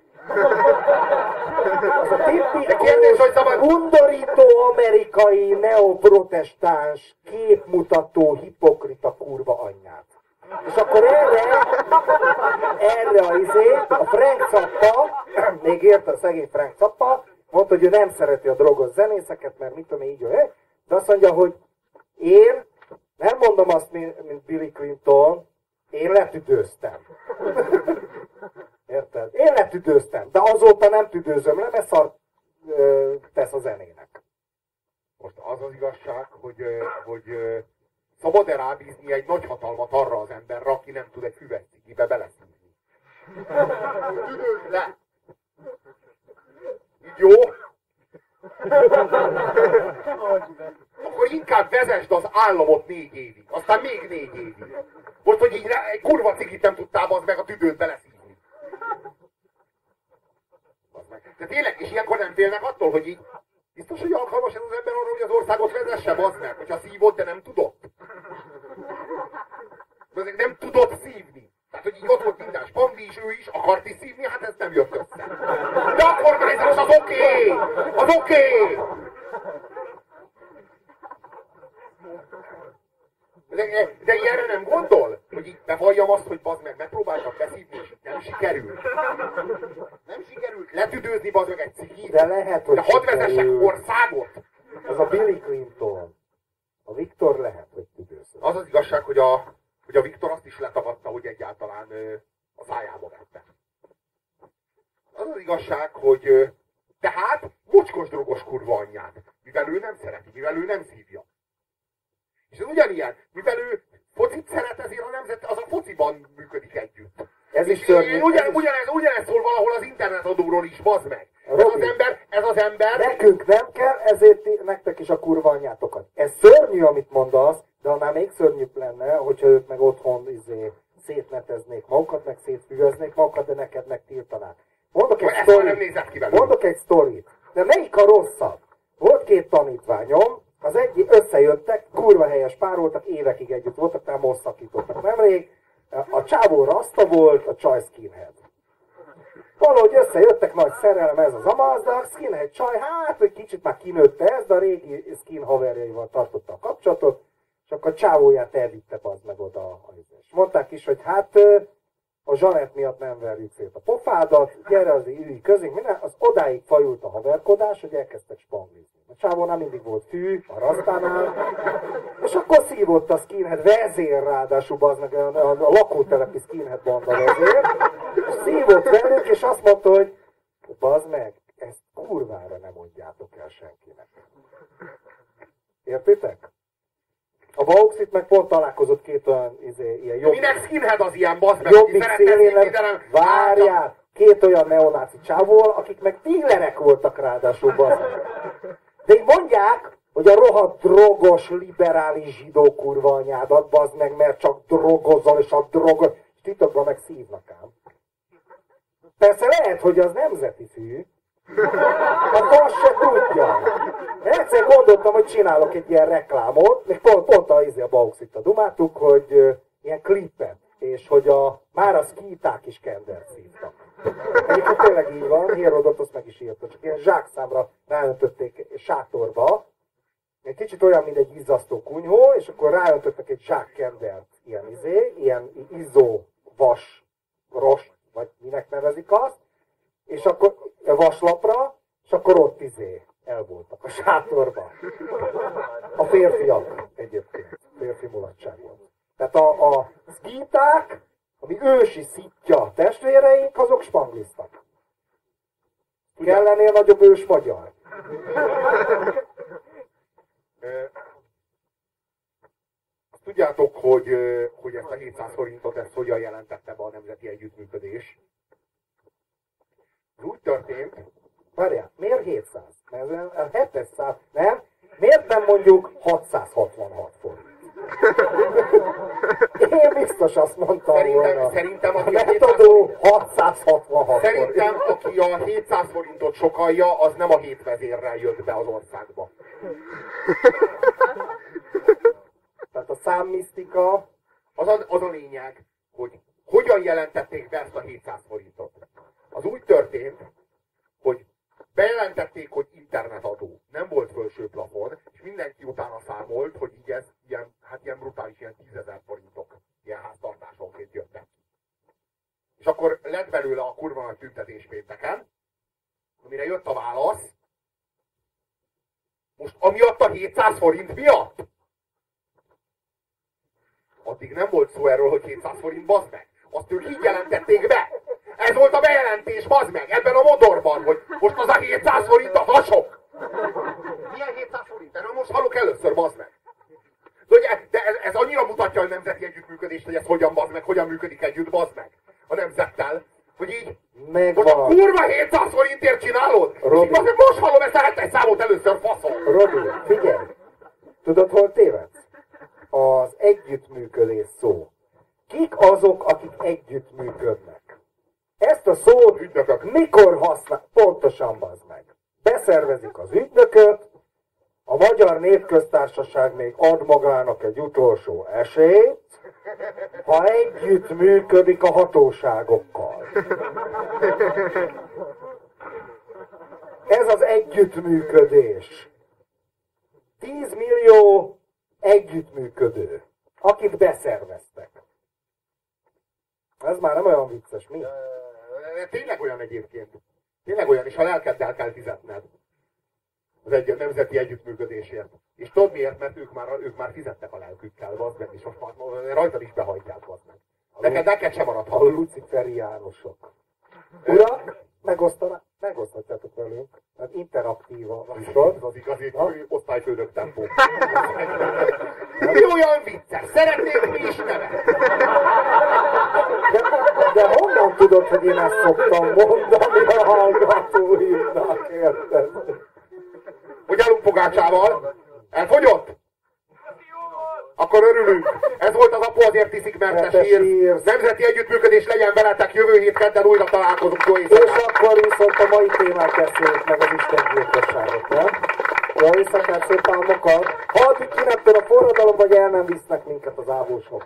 Az a De kérdés, hogy szabad- tipikus, undorító amerikai neoprotestáns, képmutató, hipokrita kurva anyját. És akkor erre, erre a izé, a Frank Zappa, még érte a szegény Frank Zappa, mondta, hogy ő nem szereti a drogos zenészeket, mert mit tudom én, így, ő, de azt mondja, hogy én nem mondom azt, mint Billy Clinton, én letüdőztem. Érted? Én letüdőztem, de azóta nem tüdőzöm le, mert szar ö, tesz a zenének. Most az az igazság, hogy, hogy szabad-e rábízni egy nagy hatalmat arra az emberre, aki nem tud egy füves cigibe beleszívni. Tüdőzd le! Így jó? <laughs> Akkor inkább vezesd az államot négy évig, aztán még négy évig. Most, hogy így rá- egy kurva cigit nem tudtál az meg a tüdőt beleszívni. De tényleg, és ilyenkor nem félnek attól, hogy így biztos, hogy alkalmas ez az ember arra, hogy az országot vezesse, bazd meg, hogyha szívod, de nem tudott. De nem tudott szívni. Tehát, hogy így ott volt minden spandi is, ő is akart is szívni, hát ez nem jött össze. De a kormányzás az oké! Az oké! De, de ilyenre nem gondol? Hogy így bevalljam azt, hogy bazd meg, megpróbáltak beszívni, és nem sikerült. Nem sikerült letüdőzni bazd meg egy cigit. De lehet, hogy De hadd vezessek országot. Ez a Billy Clinton. A Viktor lehet, hogy tüdőzött. Az az igazság, hogy a, hogy a Viktor azt is letagadta, hogy egyáltalán a szájába vette. Az az igazság, hogy tehát mocskos drogos kurva anyját, mivel ő nem szereti, mivel ő nem szívja. És ez ugyanilyen, mivel ő focit szeret, ezért a nemzet, az a fociban működik együtt. Ez is szörnyű. ugyan, ez is- ugyanez, ugyanez szól valahol az internetadóról is, bazd meg. Ez Robi. az ember, ez az ember, Nekünk nem kell, ezért nektek is a kurva anyátokat. Ez szörnyű, amit mondasz, de annál még szörnyűbb lenne, hogyha ők meg otthon izé, szétneteznék magukat, meg szétfüggöznék magukat, de neked meg tiltanák. Mondok egy nem sztorit. Mondok egy sztorit. De melyik a rosszabb? Volt két tanítványom, az egy összejöttek, kurva helyes pár voltak, évekig együtt voltak, tehát most szakítottak nemrég. A csávó rasta volt, a csaj skinhead. Valahogy összejöttek nagy szerelem ez az amaz, de a skinhead csaj, hát, hogy kicsit már kinőtte ez, de a régi skin haverjaival tartotta a kapcsolatot, a csávóját elvitte az meg oda. És mondták is, hogy hát a Zsanett miatt nem verjük szét a pofádat, gyere az ülj közénk, minden, az odáig fajult a haverkodás, hogy elkezdtek spanglizni. A csávónál mindig volt fű, a rasztánál, és akkor szívott a skinhead vezér ráadásul, az meg a, a, a lakótelepi skinhead banda vezér, és szívott velük, és azt mondta, hogy bazd meg, ezt kurvára nem mondjátok el senkinek. Értitek? A Bauxit meg pont találkozott két olyan izé, ilyen jobb, Minek skinhead az ilyen, bazd meg, jobbik szélén, várjál, két olyan neonáci csávól, akik meg dílerek voltak ráadásul, bazd. De így mondják, hogy a rohadt drogos, liberális zsidó kurva anyádat, bazd meg, mert csak drogozol, és a drogos, és titokban meg szívnak ám. Persze lehet, hogy az nemzeti fű, Hát azt se tudja. Egyszer gondoltam, hogy csinálok egy ilyen reklámot, még pont, pont a, izé a Bauxit a dumáltuk, hogy ö, ilyen klipet, és hogy a, már a skíták is kendert szívtak. Egyébként tényleg így van, Hérodotos meg is írta, csak ilyen zsákszámra ráöntötték sátorba, egy kicsit olyan, mint egy izzasztó kunyhó, és akkor ráöntöttek egy zsák kendert, ilyen izé, ilyen izzó vas, rost, vagy minek nevezik azt, és akkor a vaslapra, és akkor ott izé el voltak a sátorban. A férfiak egyébként, férfi mulatság volt. Tehát a, a szkíták, ami ősi szitja testvéreink, azok spangliztak. Kellenél nagyobb ős magyar. Tudjátok, hogy, hogy ezt a 700 forintot ezt hogyan jelentette be a Nemzeti Együttműködés? Ez úgy történt, Várjál, miért 700? Mert ez a 700, nem? Miért nem mondjuk 666 forint? <laughs> Én biztos azt mondtam Szerintem- volna. szerintem a aki a netadó 666 Szerintem, aki a 700 forintot sokalja, az nem a hétvezérrel jött be az országba. Tehát a számmisztika, Az a, az a lényeg, hogy hogyan jelentették be ezt a 700 forintot. Az úgy történt, hogy bejelentették, hogy internetadó. Nem volt felső plafon, és mindenki utána számolt, hogy így ez ilyen, hát ilyen brutális, ilyen 10 ezer forintok ilyen háztartásonként jöttek. És akkor lett belőle a kurva nagy tüntetés pénteken, amire jött a válasz, most amiatt a 700 forint miatt? Addig nem volt szó erről, hogy 700 forint, bazd meg. Azt ők így jelentették be. Ez volt a bejelentés, bazd meg, ebben a modorban, hogy most az a 700 forint a hasok. Milyen 700 forint? Erről most hallok először, bazd meg. De, ugye, de ez, ez, annyira mutatja a nemzeti együttműködést, hogy ez hogyan bazd meg, hogyan működik együtt, bazd meg. A nemzettel. Hogy így, most a megvan. kurva 700 forintért csinálod? Robi. És meg, most hallom ezt a hetes számot először, faszom. Robi, figyelj! Tudod, hol tévedsz? Az együttműködés szó. Kik azok, akik együttműködnek? Ezt a szót Ügynökök. mikor használ? Pontosan bazd meg. Beszervezik az ügynököt, a Magyar Népköztársaság még ad magának egy utolsó esélyt, ha együtt működik a hatóságokkal. Ez az együttműködés. 10 millió együttműködő, akit beszerveztek. Ez már nem olyan vicces, mi? Tényleg olyan egyébként. Tényleg olyan, és a lelkeddel kell fizetned. Az egy nemzeti együttműködésért. És tudod miért? Mert ők már, ők már fizettek a lelkükkel, bazd meg, és most már rajtad is behajtják, bazd meg. Neked, neked sem A maradhat. luciferi Jánosok. Urak, megosztaná, megoszthatjátok velünk, mert interaktív a műsor. Ez az igazi osztályfőnök tempó. <laughs> Mi olyan vicces? Szeretnék mi is nevet? De, de honnan tudod, hogy én ezt szoktam mondani a hallgatóimnak, érted? Hogy állunk Pogácsával? Elfogyott? Akkor örülünk. Ez volt az apu azért iszik, mert te sírsz. Nemzeti együttműködés legyen veletek. Jövő hét kedden újra találkozunk. Jó És éjszakát. akkor viszont a mai témát beszéljük meg az istengyilkosságot, nem? Jó éjszakát, szép álmokat! Ha addig kineptől a forradalom, vagy el nem visznek minket az ávósok.